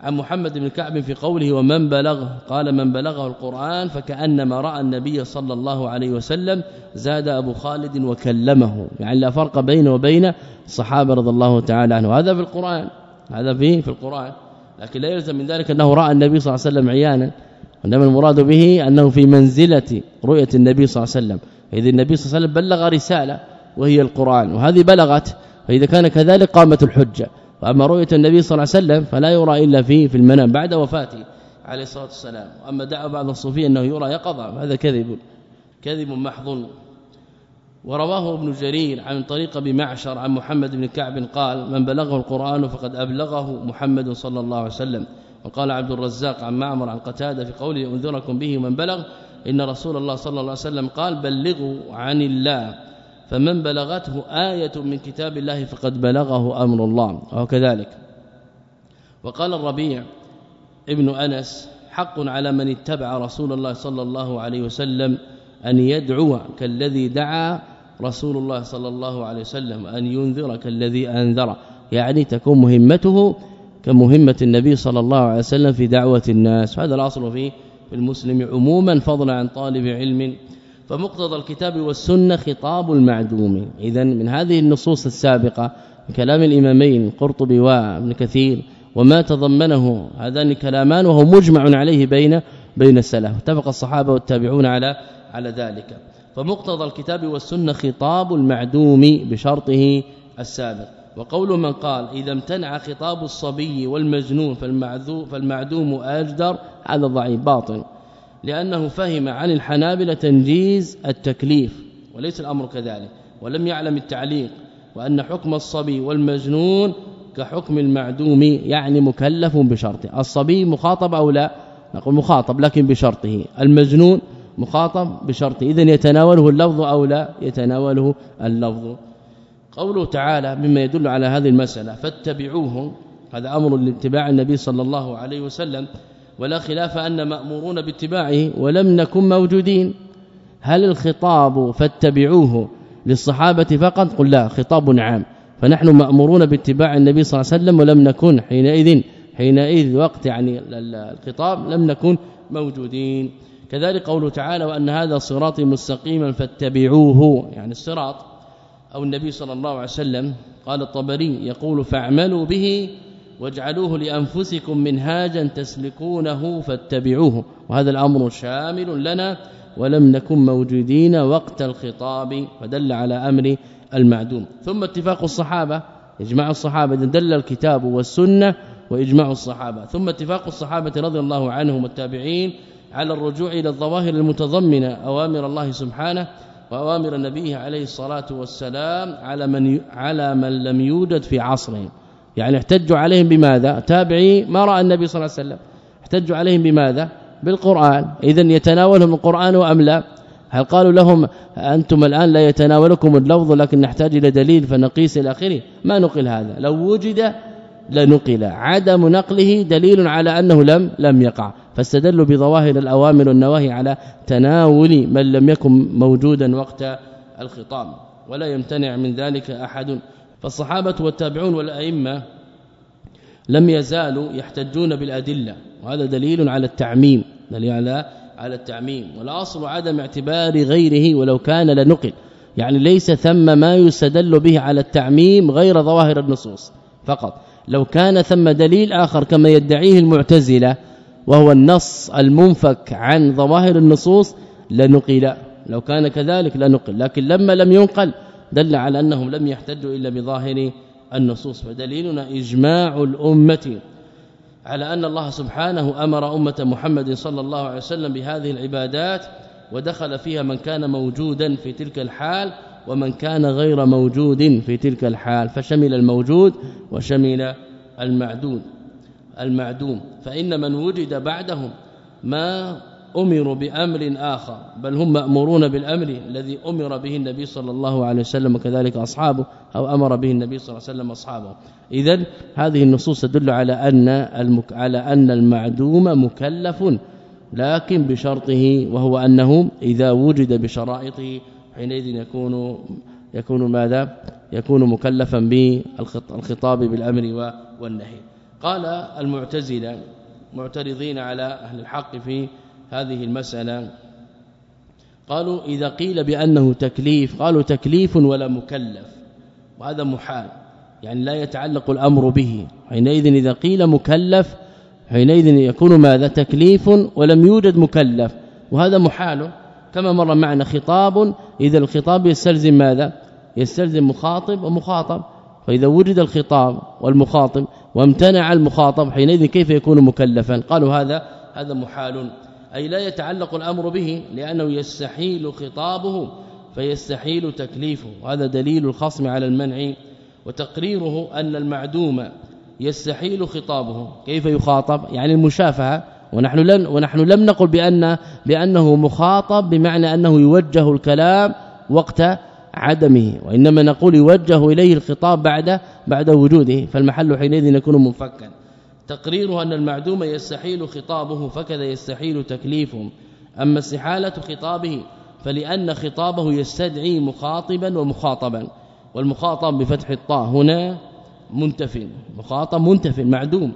عن محمد بن كعب في قوله ومن بلغ قال من بلغه القرآن فكأنما رأى النبي صلى الله عليه وسلم زاد أبو خالد وكلمه. يعني لا فرق بينه وبين الصحابة رضي الله تعالى عنه. هذا في القرآن. هذا فيه في القرآن. لكن لا يلزم من ذلك أنه رأى النبي صلى الله عليه وسلم عيانا. وانما المراد به أنه في منزلة رؤية النبي صلى الله عليه وسلم. اذ النبي صلى الله عليه وسلم بلغ رسالة وهي القرآن وهذه بلغت فإذا كان كذلك قامت الحجة. وأما رؤية النبي صلى الله عليه وسلم فلا يرى إلا في في المنام بعد وفاته عليه الصلاة والسلام. وأما دعوا بعض الصوفيه أنه يرى يقظة هذا كذب كذب محض. ورواه ابن جرير عن طريق بمعشر عن محمد بن كعب قال من بلغه القرآن فقد أبلغه محمد صلى الله عليه وسلم وقال عبد الرزاق عن معمر عن قتادة في قوله أنذركم به من بلغ إن رسول الله صلى الله عليه وسلم قال بلغوا عن الله فمن بلغته آية من كتاب الله فقد بلغه أمر الله وكذلك وقال الربيع ابن أنس حق على من اتبع رسول الله صلى الله عليه وسلم أن يدعو كالذي دعا رسول الله صلى الله عليه وسلم أن ينذر كالذي انذر يعني تكون مهمته كمهمة النبي صلى الله عليه وسلم في دعوة الناس. هذا الأصل في المسلم عموما فضلا عن طالب علم. فمقتضى الكتاب والسنة خطاب المعدوم. اذا من هذه النصوص السابقة كلام الإمامين القرطبي وابن كثير وما تضمنه هذان كلامان وهو مجمع عليه بين بين السلف. اتفق الصحابة والتابعون على على ذلك. فمقتضى الكتاب والسنة خطاب المعدوم بشرطه السابق. وقول من قال إذا امتنع خطاب الصبي والمجنون فالمعدوم أجدر هذا ضعيف باطل. لأنه فهم عن الحنابلة تنجيز التكليف وليس الأمر كذلك. ولم يعلم التعليق وأن حكم الصبي والمجنون كحكم المعدوم يعني مكلف بشرطه. الصبي مخاطب أو لا؟ نقول مخاطب لكن بشرطه. المجنون مخاطب بشرطه اذا يتناوله اللفظ أو لا يتناوله اللفظ. قوله تعالى مما يدل على هذه المسألة فاتبعوه هذا أمر لاتباع النبي صلى الله عليه وسلم ولا خلاف أن مأمورون باتباعه ولم نكن موجودين. هل الخطاب فاتبعوه للصحابة فقط؟ قل لا خطاب عام. فنحن مأمورون باتباع النبي صلى الله عليه وسلم ولم نكن حينئذ حينئذ وقت يعني الخطاب لم نكن موجودين. كذلك قوله تعالى وأن هذا صراطي مستقيما فاتبعوه يعني الصراط أو النبي صلى الله عليه وسلم قال الطبري يقول فاعملوا به واجعلوه لأنفسكم منهاجا تسلكونه فاتبعوه. وهذا الأمر شامل لنا ولم نكن موجودين وقت الخطاب فدل على أمر المعدوم. ثم اتفاق الصحابة إجماع الصحابة دل الكتاب والسنة وإجماع الصحابة. ثم اتفاق الصحابة رضي الله عنهم والتابعين على الرجوع إلى الظواهر المتضمنة أوامر الله سبحانه وأوامر النبي عليه الصلاة والسلام على من على من لم يوجد في عصرهم يعني احتجوا عليهم بماذا؟ تابعي ما رأى النبي صلى الله عليه وسلم. احتجوا عليهم بماذا؟ بالقرآن. اذا يتناولهم القرآن أم لا؟ هل قالوا لهم أنتم الآن لا يتناولكم اللفظ لكن نحتاج إلى دليل فنقيس إلى آخره؟ ما نقل هذا. لو وجد لنقل. عدم نقله دليل على أنه لم لم يقع. فاستدلوا بظواهر الأوامر والنواهي على تناول من لم يكن موجودا وقت الخطاب ولا يمتنع من ذلك أحد. فالصحابة والتابعون والأئمة لم يزالوا يحتجون بالأدلة وهذا دليل على التعميم دليل على على التعميم. والأصل عدم اعتبار غيره ولو كان لنقل يعني ليس ثم ما يستدل به على التعميم غير ظواهر النصوص فقط. لو كان ثم دليل آخر كما يدعيه المعتزلة وهو النص المنفك عن ظواهر النصوص لنقل. لو كان كذلك لنقل لكن لما لم ينقل دل على أنهم لم يحتجوا إلا بظاهر النصوص. فدليلنا إجماع الأمة على أن الله سبحانه أمر أمة محمد صلى الله عليه وسلم بهذه العبادات ودخل فيها من كان موجودا في تلك الحال ومن كان غير موجود في تلك الحال. فشمل الموجود وشمل المعدود. المعدوم فإن من وجد بعدهم ما أمروا بأمر آخر بل هم مأمورون بالأمر الذي أمر به النبي صلى الله عليه وسلم وكذلك أصحابه أو أمر به النبي صلى الله عليه وسلم أصحابه. اذا هذه النصوص تدل على أن المك... على أن المعدوم مكلف لكن بشرطه وهو أنه إذا وجد بشرائطه حينئذ يكون يكون ماذا؟ يكون مكلفا بالخطاب بالأمر والنهي. قال المعتزلة معترضين على أهل الحق في هذه المسألة قالوا إذا قيل بأنه تكليف قالوا تكليف ولا مكلف وهذا محال يعني لا يتعلق الأمر به حينئذ إذا قيل مكلف حينئذ يكون ماذا؟ تكليف ولم يوجد مكلف وهذا محال كما مر معنا خطاب إذا الخطاب يستلزم ماذا؟ يستلزم مخاطب ومخاطب فإذا وجد الخطاب والمخاطب وامتنع المخاطب حينئذ كيف يكون مكلفا؟ قالوا هذا هذا محال. أي لا يتعلق الأمر به لأنه يستحيل خطابه فيستحيل تكليفه. وهذا دليل الخصم على المنع وتقريره أن المعدوم يستحيل خطابه. كيف يخاطب؟ يعني المشافهة. ونحن لن ونحن لم نقل بأن بأنه مخاطب بمعنى أنه يوجه الكلام وقت عدمه وإنما نقول يوجه إليه الخطاب بعد بعد وجوده فالمحل حينئذ يكون منفكا. تقريره أن المعدوم يستحيل خطابه فكذا يستحيل تكليفه أما استحالة خطابه فلأن خطابه يستدعي مخاطبا ومخاطبا والمخاطب بفتح الطاء هنا منتف مخاطب منتف معدوم.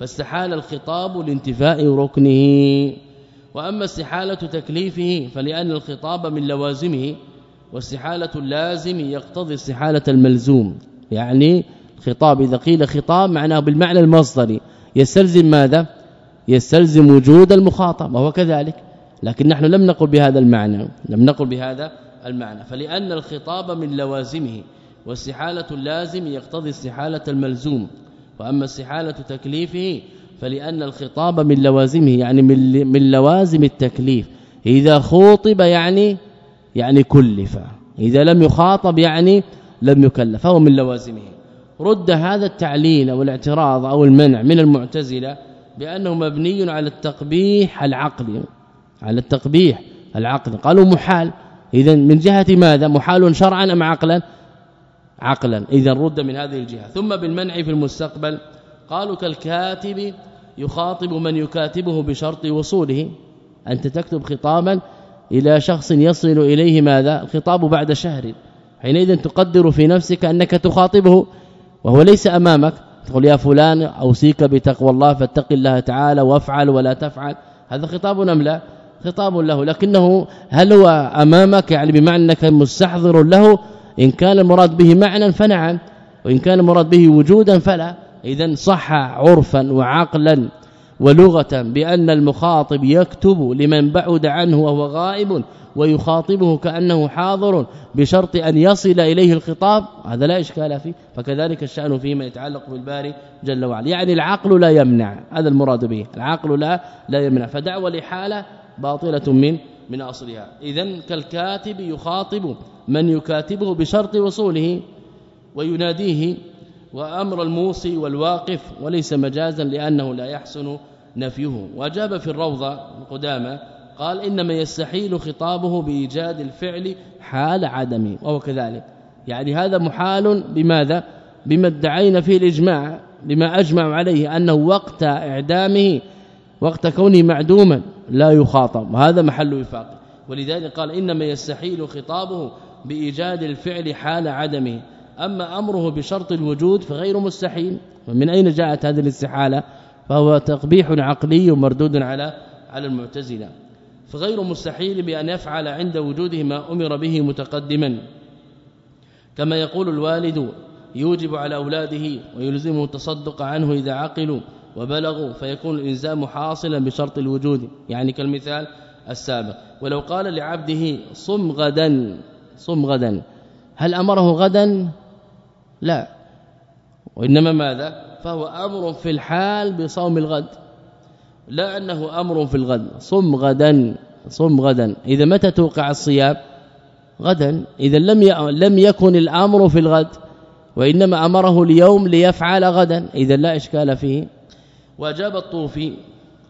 فاستحال الخطاب لانتفاء ركنه. وأما استحالة تكليفه فلأن الخطاب من لوازمه واستحالة اللازم يقتضي استحالة الملزوم يعني خطاب إذا قيل خطاب معناه بالمعنى المصدري. يستلزم ماذا؟ يستلزم وجود المخاطب وهو كذلك. لكن نحن لم نقل بهذا المعنى لم نقل بهذا المعنى. فلأن الخطاب من لوازمه واستحاله اللازم يقتضي استحاله الملزوم. وأما استحاله تكليفه فلأن الخطاب من لوازمه يعني من لوازم التكليف. إذا خوطب يعني يعني كلف. إذا لم يخاطب يعني لم يكلف فهو من لوازمه. رد هذا التعليل أو الاعتراض أو المنع من المعتزلة بأنه مبني على التقبيح العقلي. على التقبيح العقلي. قالوا محال. إذا من جهة ماذا؟ محال شرعا أم عقلا؟ عقلا. إذا رد من هذه الجهة. ثم بالمنع في المستقبل قالوا كالكاتب يخاطب من يكاتبه بشرط وصوله. أنت تكتب خطابا إلى شخص يصل إليه ماذا؟ الخطاب بعد شهر. حينئذ تقدر في نفسك أنك تخاطبه وهو ليس أمامك. تقول يا فلان أوصيك بتقوى الله فاتق الله تعالى وافعل ولا تفعل. هذا خطاب أم لا؟ خطاب له. لكنه هل هو أمامك؟ يعني بمعنى أنك مستحضر له. إن كان المراد به معنى فنعم وإن كان المراد به وجودا فلا. اذا صح عرفا وعقلا. ولغة بأن المخاطب يكتب لمن بعد عنه وهو غائب ويخاطبه كأنه حاضر بشرط أن يصل إليه الخطاب. هذا لا إشكال فيه فكذلك الشأن فيما يتعلق بالباري جل وعلا. يعني العقل لا يمنع هذا المراد به. العقل لا لا يمنع. فدعوى لحالة باطلة من من أصلها. اذا كالكاتب يخاطب من يكاتبه بشرط وصوله ويناديه وأمر الموصي والواقف وليس مجازا لأنه لا يحسن نفيه. وأجاب في الروضة القدامى قال إنما يستحيل خطابه بإيجاد الفعل حال عدمه وهو كذلك. يعني هذا محال بماذا؟ بما ادعينا فيه الإجماع بما أجمع عليه أنه وقت إعدامه وقت كونه معدوما لا يخاطب. هذا محل وفاق. ولذلك قال إنما يستحيل خطابه بإيجاد الفعل حال عدمه. أما أمره بشرط الوجود فغير مستحيل. ومن أين جاءت هذه الاستحالة؟ فهو تقبيح عقلي مردود على على المعتزلة. فغير مستحيل بأن يفعل عند وجوده ما أمر به متقدما. كما يقول الوالد يوجب على أولاده ويلزمه التصدق عنه إذا عقلوا وبلغوا فيكون الإلزام حاصلا بشرط الوجود. يعني كالمثال السابق. ولو قال لعبده صم غدا صم غدا. هل أمره غدا؟ لا. وإنما ماذا؟ فهو أمر في الحال بصوم الغد. لا أنه أمر في الغد. صم غدا صم غدا. إذا متى توقع الصيام؟ غدا. إذا لم لم يكن الأمر في الغد وإنما أمره اليوم ليفعل غدا. إذا لا إشكال فيه. وأجاب الطوفي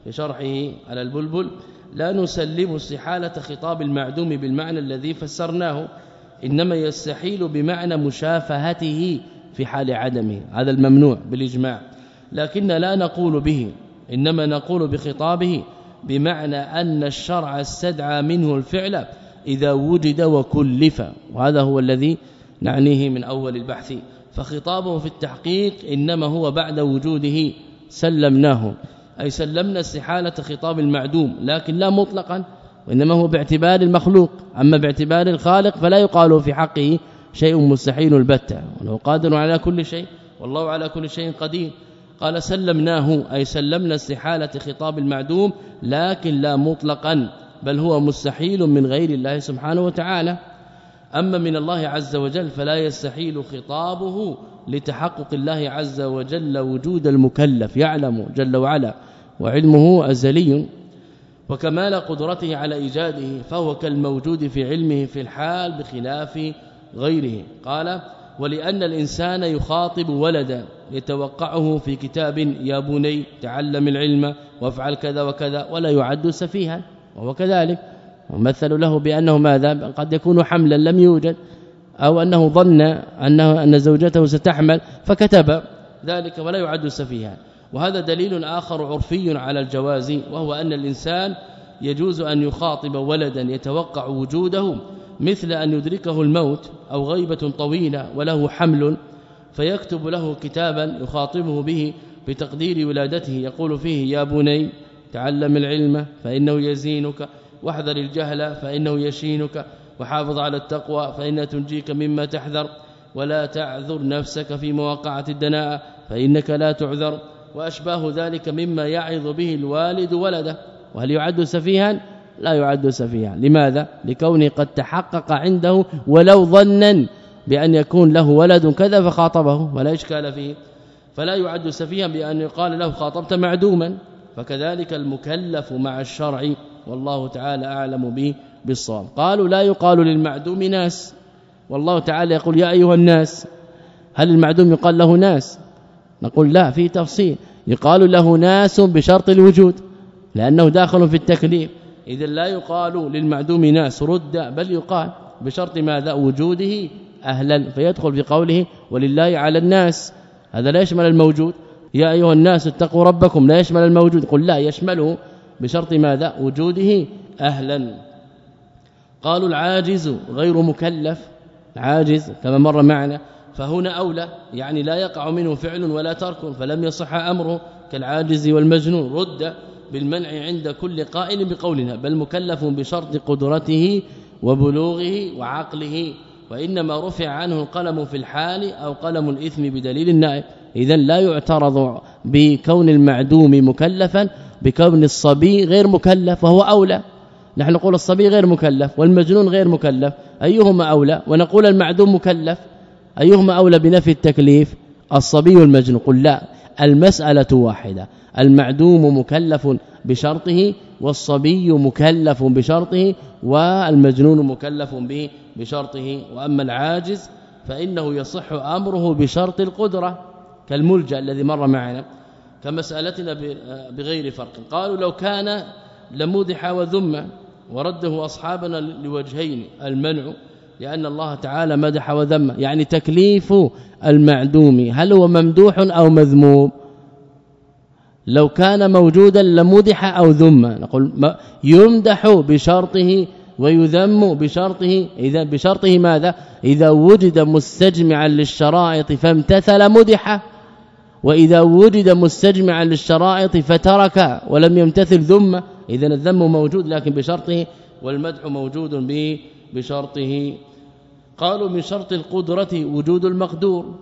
في شرحه على البلبل لا نسلم استحاله خطاب المعدوم بالمعنى الذي فسرناه. إنما يستحيل بمعنى مشافهته في حال عدمه. هذا الممنوع بالإجماع. لكن لا نقول به إنما نقول بخطابه بمعنى أن الشرع استدعى منه الفعل إذا وجد وكلف. وهذا هو الذي نعنيه من أول البحث. فخطابه في التحقيق إنما هو بعد وجوده سلمناه. أي سلمنا استحالة خطاب المعدوم لكن لا مطلقا وإنما هو باعتبار المخلوق. أما باعتبار الخالق فلا يقال في حقه شيء مستحيل البتة. وهو قادر على كل شيء والله على كل شيء قدير. قال سلمناه أي سلمنا استحالة خطاب المعدوم لكن لا مطلقا بل هو مستحيل من غير الله سبحانه وتعالى. أما من الله عز وجل فلا يستحيل خطابه لتحقق الله عز وجل وجود المكلف يعلم جل وعلا وعلمه أزلي. وكمال قدرته على إيجاده فهو كالموجود في علمه في الحال بخلاف غيره. قال ولأن الإنسان يخاطب ولدا يتوقعه في كتاب يا بني تعلم العلم وافعل كذا وكذا ولا يعد سفيها وهو كذلك. ومثل له بأنه ماذا؟ قد يكون حملا لم يوجد أو أنه ظن أنه أن زوجته ستحمل فكتب ذلك ولا يعد سفيها. وهذا دليل آخر عرفي على الجواز وهو أن الإنسان يجوز أن يخاطب ولدا يتوقع وجوده مثل أن يدركه الموت أو غيبة طويلة وله حمل فيكتب له كتابا يخاطبه به بتقدير ولادته يقول فيه يا بني تعلم العلم فإنه يزينك واحذر الجهل فإنه يشينك وحافظ على التقوى فإنها تنجيك مما تحذر ولا تعذر نفسك في مواقعة الدناء فإنك لا تعذر وأشباه ذلك مما يعظ به الوالد ولده. وهل يعد سفيها؟ لا يعد سفيها. لماذا؟ لكونه قد تحقق عنده ولو ظنا بأن يكون له ولد كذا فخاطبه ولا إشكال فيه. فلا يعد سفيها بأن يقال له خاطبت معدوما. فكذلك المكلف مع الشرع والله تعالى أعلم به بالصواب. قالوا لا يقال للمعدوم ناس. والله تعالى يقول يا أيها الناس هل المعدوم يقال له ناس؟ نقول لا في تفصيل. يقال له ناس بشرط الوجود لأنه داخل في التكليف إذا لا يقال للمعدوم ناس رد بل يقال بشرط ماذا؟ وجوده أهلا. فيدخل في قوله ولله على الناس. هذا لا يشمل الموجود. يا أيها الناس اتقوا ربكم لا يشمل الموجود. قل لا يشمله بشرط ماذا؟ وجوده أهلا. قالوا العاجز غير مكلف. عاجز كما مر معنا. فهنا أولى يعني لا يقع منه فعل ولا ترك فلم يصح أمره كالعاجز والمجنون. رد بالمنع عند كل قائل بقولنا بل مكلف بشرط قدرته وبلوغه وعقله وإنما رفع عنه القلم في الحال أو قلم الإثم بدليل النائب. اذا لا يعترض بكون المعدوم مكلفا بكون الصبي غير مكلف وهو أولى. نحن نقول الصبي غير مكلف والمجنون غير مكلف أيهما أولى؟ ونقول المعدوم مكلف. أيهما أولى بنفي التكليف؟ الصبي والمجنون. قل لا المسألة واحدة. المعدوم مكلف بشرطه والصبي مكلف بشرطه والمجنون مكلف به بشرطه. وأما العاجز فإنه يصح أمره بشرط القدرة كالملجأ الذي مر معنا كمسألتنا بغير فرق. قالوا لو كان لمودح وذم ورده أصحابنا لوجهين المنع لأن الله تعالى مدح وذم يعني تكليف المعدوم هل هو ممدوح أو مذموم؟ لو كان موجودا لمدح أو ذم نقول يمدح بشرطه ويذم بشرطه إذا بشرطه ماذا؟ إذا وجد مستجمعا للشرائط فامتثل مدح وإذا وجد مستجمعا للشرائط فترك ولم يمتثل ذم اذا الذم موجود لكن بشرطه والمدح موجود بشرطه. قالوا من شرط القدرة وجود المقدور.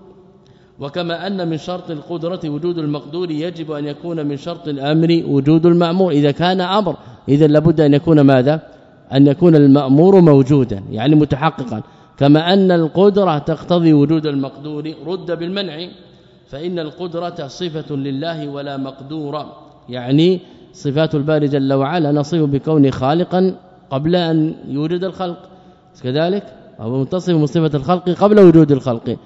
وكما أن من شرط القدرة وجود المقدور يجب أن يكون من شرط الأمر وجود المأمور. إذا كان أمر إذا لابد أن يكون ماذا؟ أن يكون المأمور موجودا يعني متحققا. كما أن القدرة تقتضي وجود المقدور رد بالمنع. فإن القدرة صفة لله ولا مقدور يعني صفات الباري جل وعلا نصف بكونه خالقا قبل أن يوجد الخلق. كذلك هو متصف بصفه الخلق قبل وجود الخلق.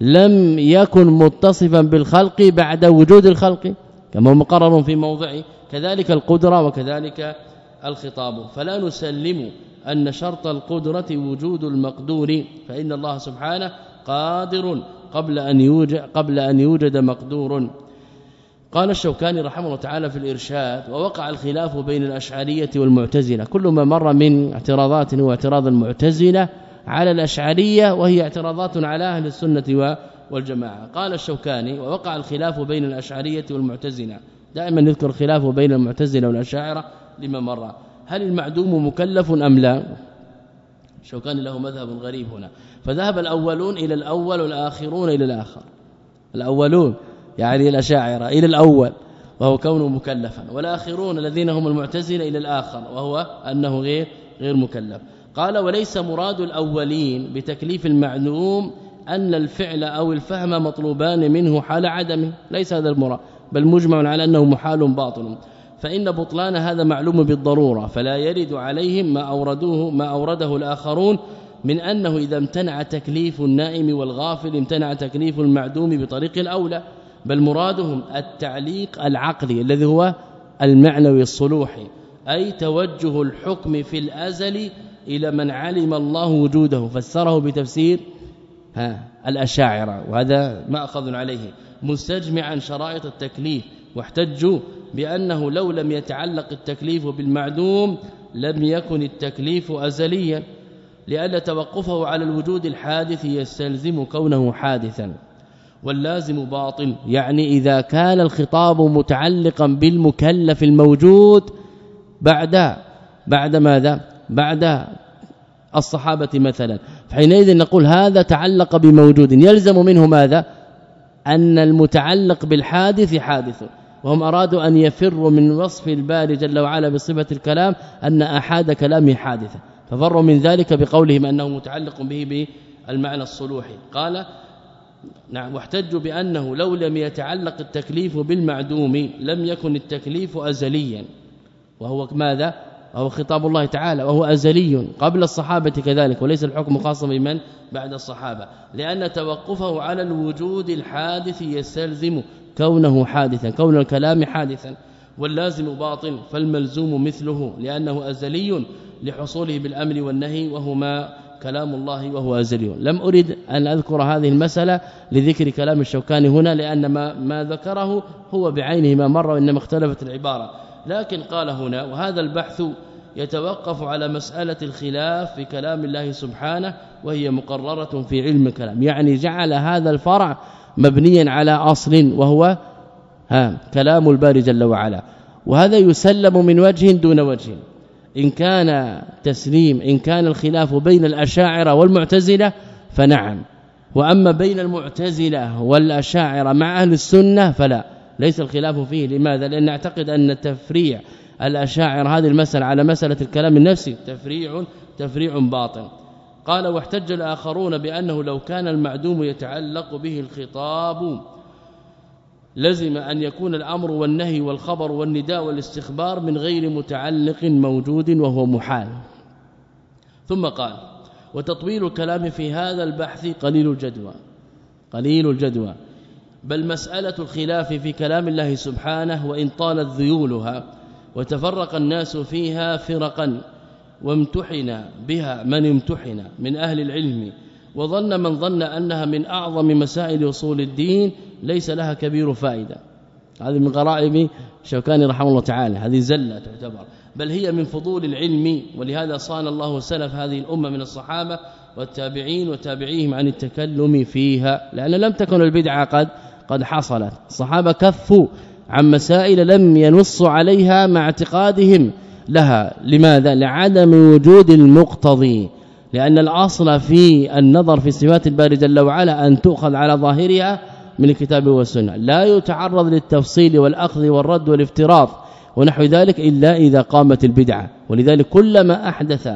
لم يكن متصفا بالخلق بعد وجود الخلق كما مقرر في موضعه كذلك القدرة وكذلك الخطاب. فلا نسلم أن شرط القدرة وجود المقدور فإن الله سبحانه قادر قبل أن يوجد قبل أن يوجد مقدور. قال الشوكاني رحمه الله تعالى في الإرشاد ووقع الخلاف بين الأشعرية والمعتزلة. كل ما مر من اعتراضات هو اعتراض المعتزلة على الأشعرية وهي اعتراضات على أهل السنة والجماعة. قال الشوكاني ووقع الخلاف بين الأشعرية والمعتزلة. دائما نذكر الخلاف بين المعتزلة والأشاعرة لما مر. هل المعدوم مكلف أم لا؟ شوكاني له مذهب غريب هنا. فذهب الأولون إلى الأول والآخرون إلى الآخر. الأولون يعني الأشاعرة إلى الأول وهو كونه مكلفا. والآخرون الذين هم المعتزلة إلى الآخر وهو أنه غير غير مكلف. قال وليس مراد الأولين بتكليف المعلوم أن الفعل أو الفهم مطلوبان منه حال عدمه ليس هذا المراد بل مجمع على أنه محال باطل. فإن بطلان هذا معلوم بالضرورة فلا يرد عليهم ما أوردوه ما أورده الآخرون من أنه إذا امتنع تكليف النائم والغافل امتنع تكليف المعدوم بطريق الأولى بل مرادهم التعليق العقلي الذي هو المعنوي الصلوحي أي توجه الحكم في الأزل إلى من علم الله وجوده فسره بتفسير ها الأشاعرة. وهذا ما اخذ عليه. مستجمعا شرائط التكليف. واحتجوا بأنه لو لم يتعلق التكليف بالمعدوم لم يكن التكليف ازليا. لأن توقفه على الوجود الحادث يستلزم كونه حادثا. واللازم باطل. يعني إذا كان الخطاب متعلقا بالمكلف الموجود بعد بعد ماذا؟ بعد الصحابة مثلا. فحينئذ نقول هذا تعلق بموجود. يلزم منه ماذا؟ أن المتعلق بالحادث حادث. وهم أرادوا أن يفروا من وصف الباري جل وعلا بصفة الكلام أن أحاد كلامه حادثه ففروا من ذلك بقولهم أنه متعلق به بالمعنى الصلوحي. قال نعم واحتجوا بأنه لو لم يتعلق التكليف بالمعدوم لم يكن التكليف ازليا. وهو ماذا؟ وهو خطاب الله تعالى وهو أزلي قبل الصحابة كذلك وليس الحكم خاصا بمن؟ بعد الصحابة. لأن توقفه على الوجود الحادث يستلزم كونه حادثا كون الكلام حادثا واللازم باطل فالملزوم مثله لأنه أزلي لحصوله بالامر والنهي وهما كلام الله وهو أزلي. لم أرد أن أذكر هذه المسألة لذكر كلام الشوكاني هنا لأن ما, ما ذكره هو بعينه ما مر وإنما اختلفت العبارة. لكن قال هنا وهذا البحث يتوقف على مسألة الخلاف في كلام الله سبحانه وهي مقررة في علم الكلام. يعني جعل هذا الفرع مبنيا على أصل وهو ها كلام الباري جل وعلا. وهذا يسلم من وجه دون وجه. إن كان تسليم إن كان الخلاف بين الأشاعرة والمعتزلة فنعم. وأما بين المعتزلة والأشاعرة مع أهل السنة فلا. ليس الخلاف فيه. لماذا؟ لأن نعتقد أن تفريع الاشاعره هذه المسألة على مسألة الكلام النفسي تفريع تفريع باطن. قال واحتج الآخرون بأنه لو كان المعدوم يتعلق به الخطاب لزم أن يكون الأمر والنهي والخبر والنداء والاستخبار من غير متعلق موجود وهو محال. ثم قال وتطويل الكلام في هذا البحث قليل الجدوى قليل الجدوى. بل مسألة الخلاف في كلام الله سبحانه وإن طالت ذيولها وتفرق الناس فيها فرقا وامتحن بها من امتحن من أهل العلم وظن من ظن أنها من أعظم مسائل أصول الدين ليس لها كبير فائدة. هذه من غرائب شوكاني رحمه الله تعالى هذه زلة تعتبر. بل هي من فضول العلم ولهذا صان الله سلف هذه الأمة من الصحابة والتابعين وتابعيهم عن التكلم فيها لأن لم تكن البدعة قد قد حصلت. الصحابة كفوا عن مسائل لم ينصوا عليها مع اعتقادهم لها. لماذا؟ لعدم وجود المقتضي. لأن الأصل في النظر في صفات الباري جل وعلا أن تؤخذ على ظاهرها من الكتاب والسنة. لا يتعرض للتفصيل والأخذ والرد والافتراض ونحو ذلك إلا إذا قامت البدعة. ولذلك كلما أحدث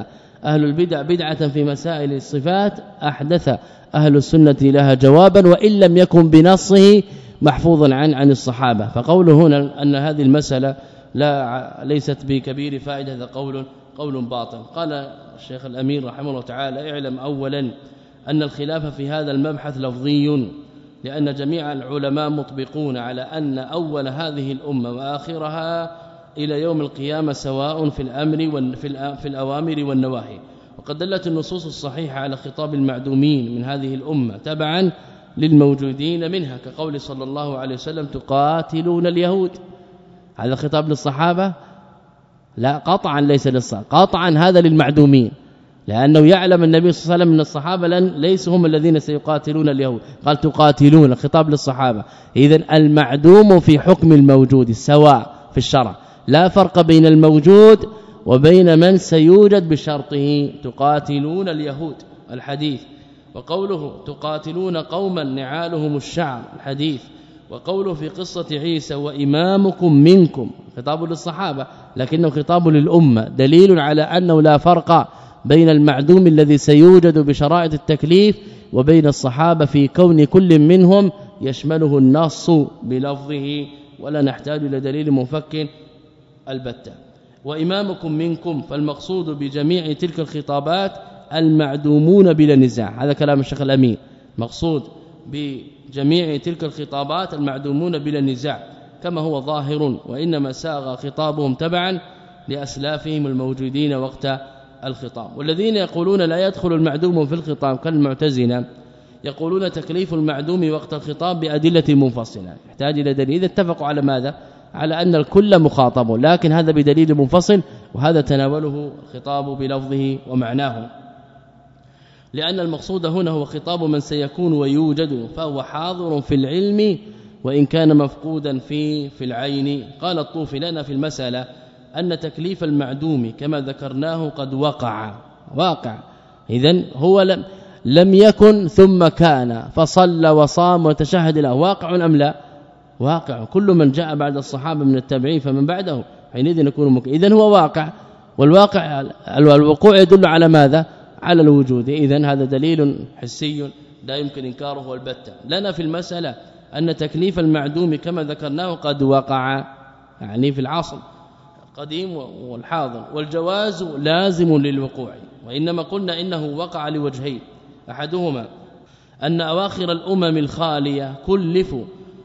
أهل البدع بدعة في مسائل الصفات أحدث. أهل السنة لها جوابا وإن لم يكن بنصه محفوظا عن عن الصحابة. فقوله هنا أن هذه المسألة لا ليست بكبير فائدة هذا قول قول باطل. قال الشيخ الأمير رحمه الله تعالى اعلم اولا أن الخلاف في هذا المبحث لفظي لأن جميع العلماء مطبقون على أن أول هذه الأمة وآخرها إلى يوم القيامة سواء في الأمر في الأوامر والنواهي. وقد دلت النصوص الصحيحة على خطاب المعدومين من هذه الأمة تبعا للموجودين منها كقول صلى الله عليه وسلم تقاتلون اليهود. هذا خطاب للصحابة؟ لا قطعا ليس للصحابه قطعا هذا للمعدومين لأنه يعلم النبي صلى الله عليه وسلم أن الصحابة لن ليسوا هم الذين سيقاتلون اليهود. قال تقاتلون خطاب للصحابة. اذا المعدوم في حكم الموجود سواء في الشرع. لا فرق بين الموجود وبين من سيوجد بشرطه تقاتلون اليهود الحديث. وقوله تقاتلون قوما نعالهم الشعر الحديث. وقوله في قصة عيسى وإمامكم منكم خطاب للصحابة لكنه خطاب للأمة. دليل على أنه لا فرق بين المعدوم الذي سيوجد بشرائط التكليف وبين الصحابة في كون كل منهم يشمله النص بلفظه. ولا نحتاج إلى دليل مفك البتة. وإمامكم منكم فالمقصود بجميع تلك الخطابات المعدومون بلا نزاع. هذا كلام الشيخ الامين مقصود بجميع تلك الخطابات المعدومون بلا نزاع. كما هو ظاهر وإنما ساغ خطابهم تبعا لأسلافهم الموجودين وقت الخطاب. والذين يقولون لا يدخل المعدوم في الخطاب كالمعتزلة يقولون تكليف المعدوم وقت الخطاب بأدلة منفصلة. يحتاج إلى دليل. اتفقوا على ماذا؟ على أن الكل مخاطب لكن هذا بدليل منفصل وهذا تناوله الخطاب بلفظه ومعناه. لأن المقصود هنا هو خطاب من سيكون ويوجد فهو حاضر في العلم وإن كان مفقودا في في العين. قال الطوفي لنا في المسألة أن تكليف المعدوم كما ذكرناه قد وقع. واقع. اذا هو لم لم يكن ثم كان فصلى وصام وتشهد له. واقع أم لا؟ واقع. كل من جاء بعد الصحابة من التابعين فمن بعده حينئذ يكون مك... اذا هو واقع. والواقع الوقوع يدل على ماذا؟ على الوجود. اذا هذا دليل حسي لا يمكن إنكاره البتة لنا في المسألة أن تكليف المعدوم كما ذكرناه قد وقع يعني في العصر القديم والحاضر. والجواز لازم للوقوع وإنما قلنا إنه وقع لوجهين. أحدهما أن أواخر الأمم الخالية كلفوا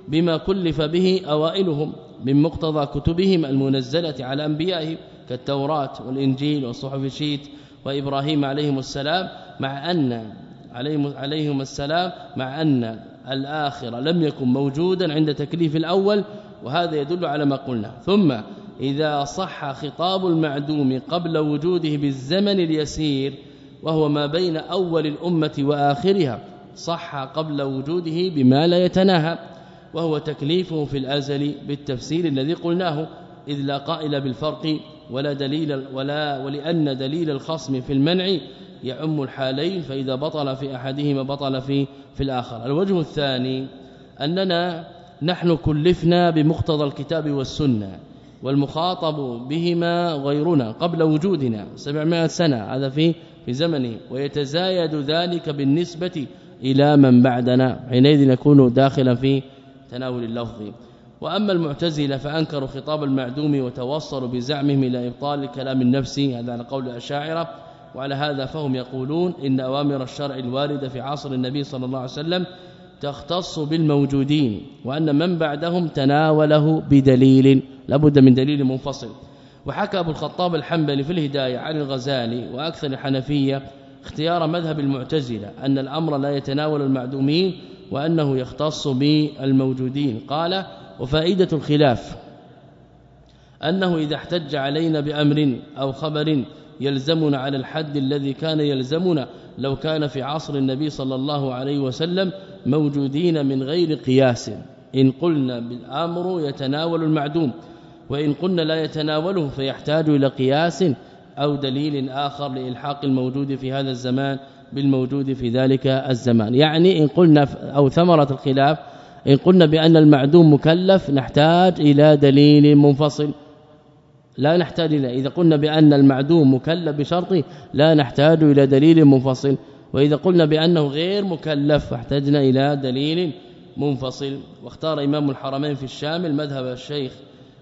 بما كلف به أوائلهم من مقتضى كتبهم المنزلة على أنبيائهم كالتوراة والإنجيل وصحف شيت وإبراهيم عليهم السلام مع أن عليهم عليهم السلام مع أن الآخر لم يكن موجودا عند تكليف الأول وهذا يدل على ما قلنا. ثم إذا صح خطاب المعدوم قبل وجوده بالزمن اليسير وهو ما بين أول الأمة وآخرها صح قبل وجوده بما لا يتناهى. وهو تكليفه في الأزل بالتفسير الذي قلناه إذ لا قائل بالفرق ولا دليل ولا ولأن دليل الخصم في المنع يعم الحالين فإذا بطل في أحدهما بطل في في الآخر. الوجه الثاني أننا نحن كلفنا بمقتضى الكتاب والسنة والمخاطب بهما غيرنا قبل وجودنا 700 سنة هذا في في زمنه ويتزايد ذلك بالنسبة إلى من بعدنا حينئذ نكون داخلا في تناول اللفظ. وأما المعتزلة فأنكروا خطاب المعدوم وتوصلوا بزعمهم إلى إبطال الكلام النفسي هذا على قول الأشاعرة. وعلى هذا فهم يقولون إن أوامر الشرع الواردة في عصر النبي صلى الله عليه وسلم تختص بالموجودين وأن من بعدهم تناوله بدليل لابد من دليل منفصل. وحكى أبو الخطاب الحنبلي في الهداية عن الغزالي وأكثر الحنفية اختيار مذهب المعتزلة أن الأمر لا يتناول المعدومين وأنه يختص بالموجودين. قال وفائدة الخلاف أنه إذا احتج علينا بأمر أو خبر يلزمنا على الحد الذي كان يلزمنا لو كان في عصر النبي صلى الله عليه وسلم موجودين من غير قياس. إن قلنا بالأمر يتناول المعدوم وإن قلنا لا يتناوله فيحتاج إلى قياس أو دليل آخر لإلحاق الموجود في هذا الزمان. بالموجود في ذلك الزمان. يعني إن قلنا أو ثمرة الخلاف إن قلنا بأن المعدوم مكلف نحتاج إلى دليل منفصل. لا نحتاج إلى إذا قلنا بأن المعدوم مكلف بشرط لا نحتاج إلى دليل منفصل. وإذا قلنا بأنه غير مكلف فاحتجنا إلى دليل منفصل. واختار إمام الحرمين في الشام المذهب الشيخ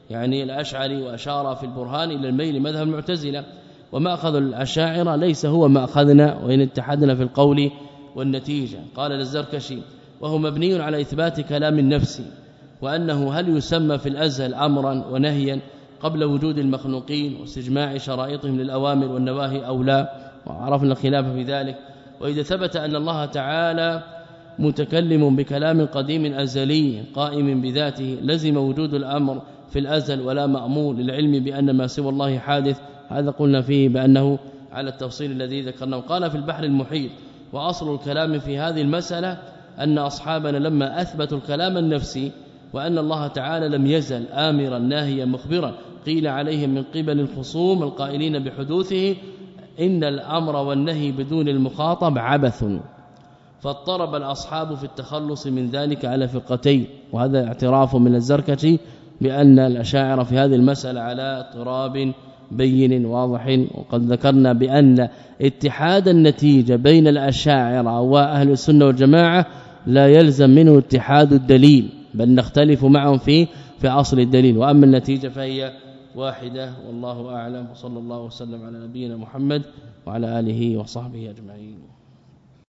يعني الأشعري وأشار في البرهان إلى الميل مذهب المعتزلة. وما اخذ الأشاعرة ليس هو ما اخذنا وإن اتحدنا في القول والنتيجة. قال للزركشي وهو مبني على إثبات كلام النفس وأنه هل يسمى في الازل امرا ونهيا قبل وجود المخلوقين واستجماع شرائطهم للأوامر والنواهي أو لا؟ وعرفنا الخلاف في ذلك. وإذا ثبت أن الله تعالى متكلم بكلام قديم أزلي قائم بذاته لزم وجود الأمر في الأزل ولا مأمور للعلم بأن ما سوى الله حادث هذا قلنا فيه بأنه على التفصيل الذي ذكرناه. قال في البحر المحيط وأصل الكلام في هذه المسألة أن أصحابنا لما أثبتوا الكلام النفسي وأن الله تعالى لم يزل آمرا ناهيا مخبرا قيل عليهم من قبل الخصوم القائلين بحدوثه إن الأمر والنهي بدون المخاطب عبث. فاضطرب الأصحاب في التخلص من ذلك على فرقتين وهذا اعتراف من الزركشي بأن الأشاعرة في هذه المسألة على اضطراب بين واضح وقد ذكرنا بأن اتحاد النتيجة بين الأشاعرة وأهل السنة والجماعة لا يلزم منه اتحاد الدليل بل نختلف معهم في في أصل الدليل. وأما النتيجة فهي واحدة والله أعلم. وصلى الله وسلم على نبينا محمد وعلى آله وصحبه أجمعين.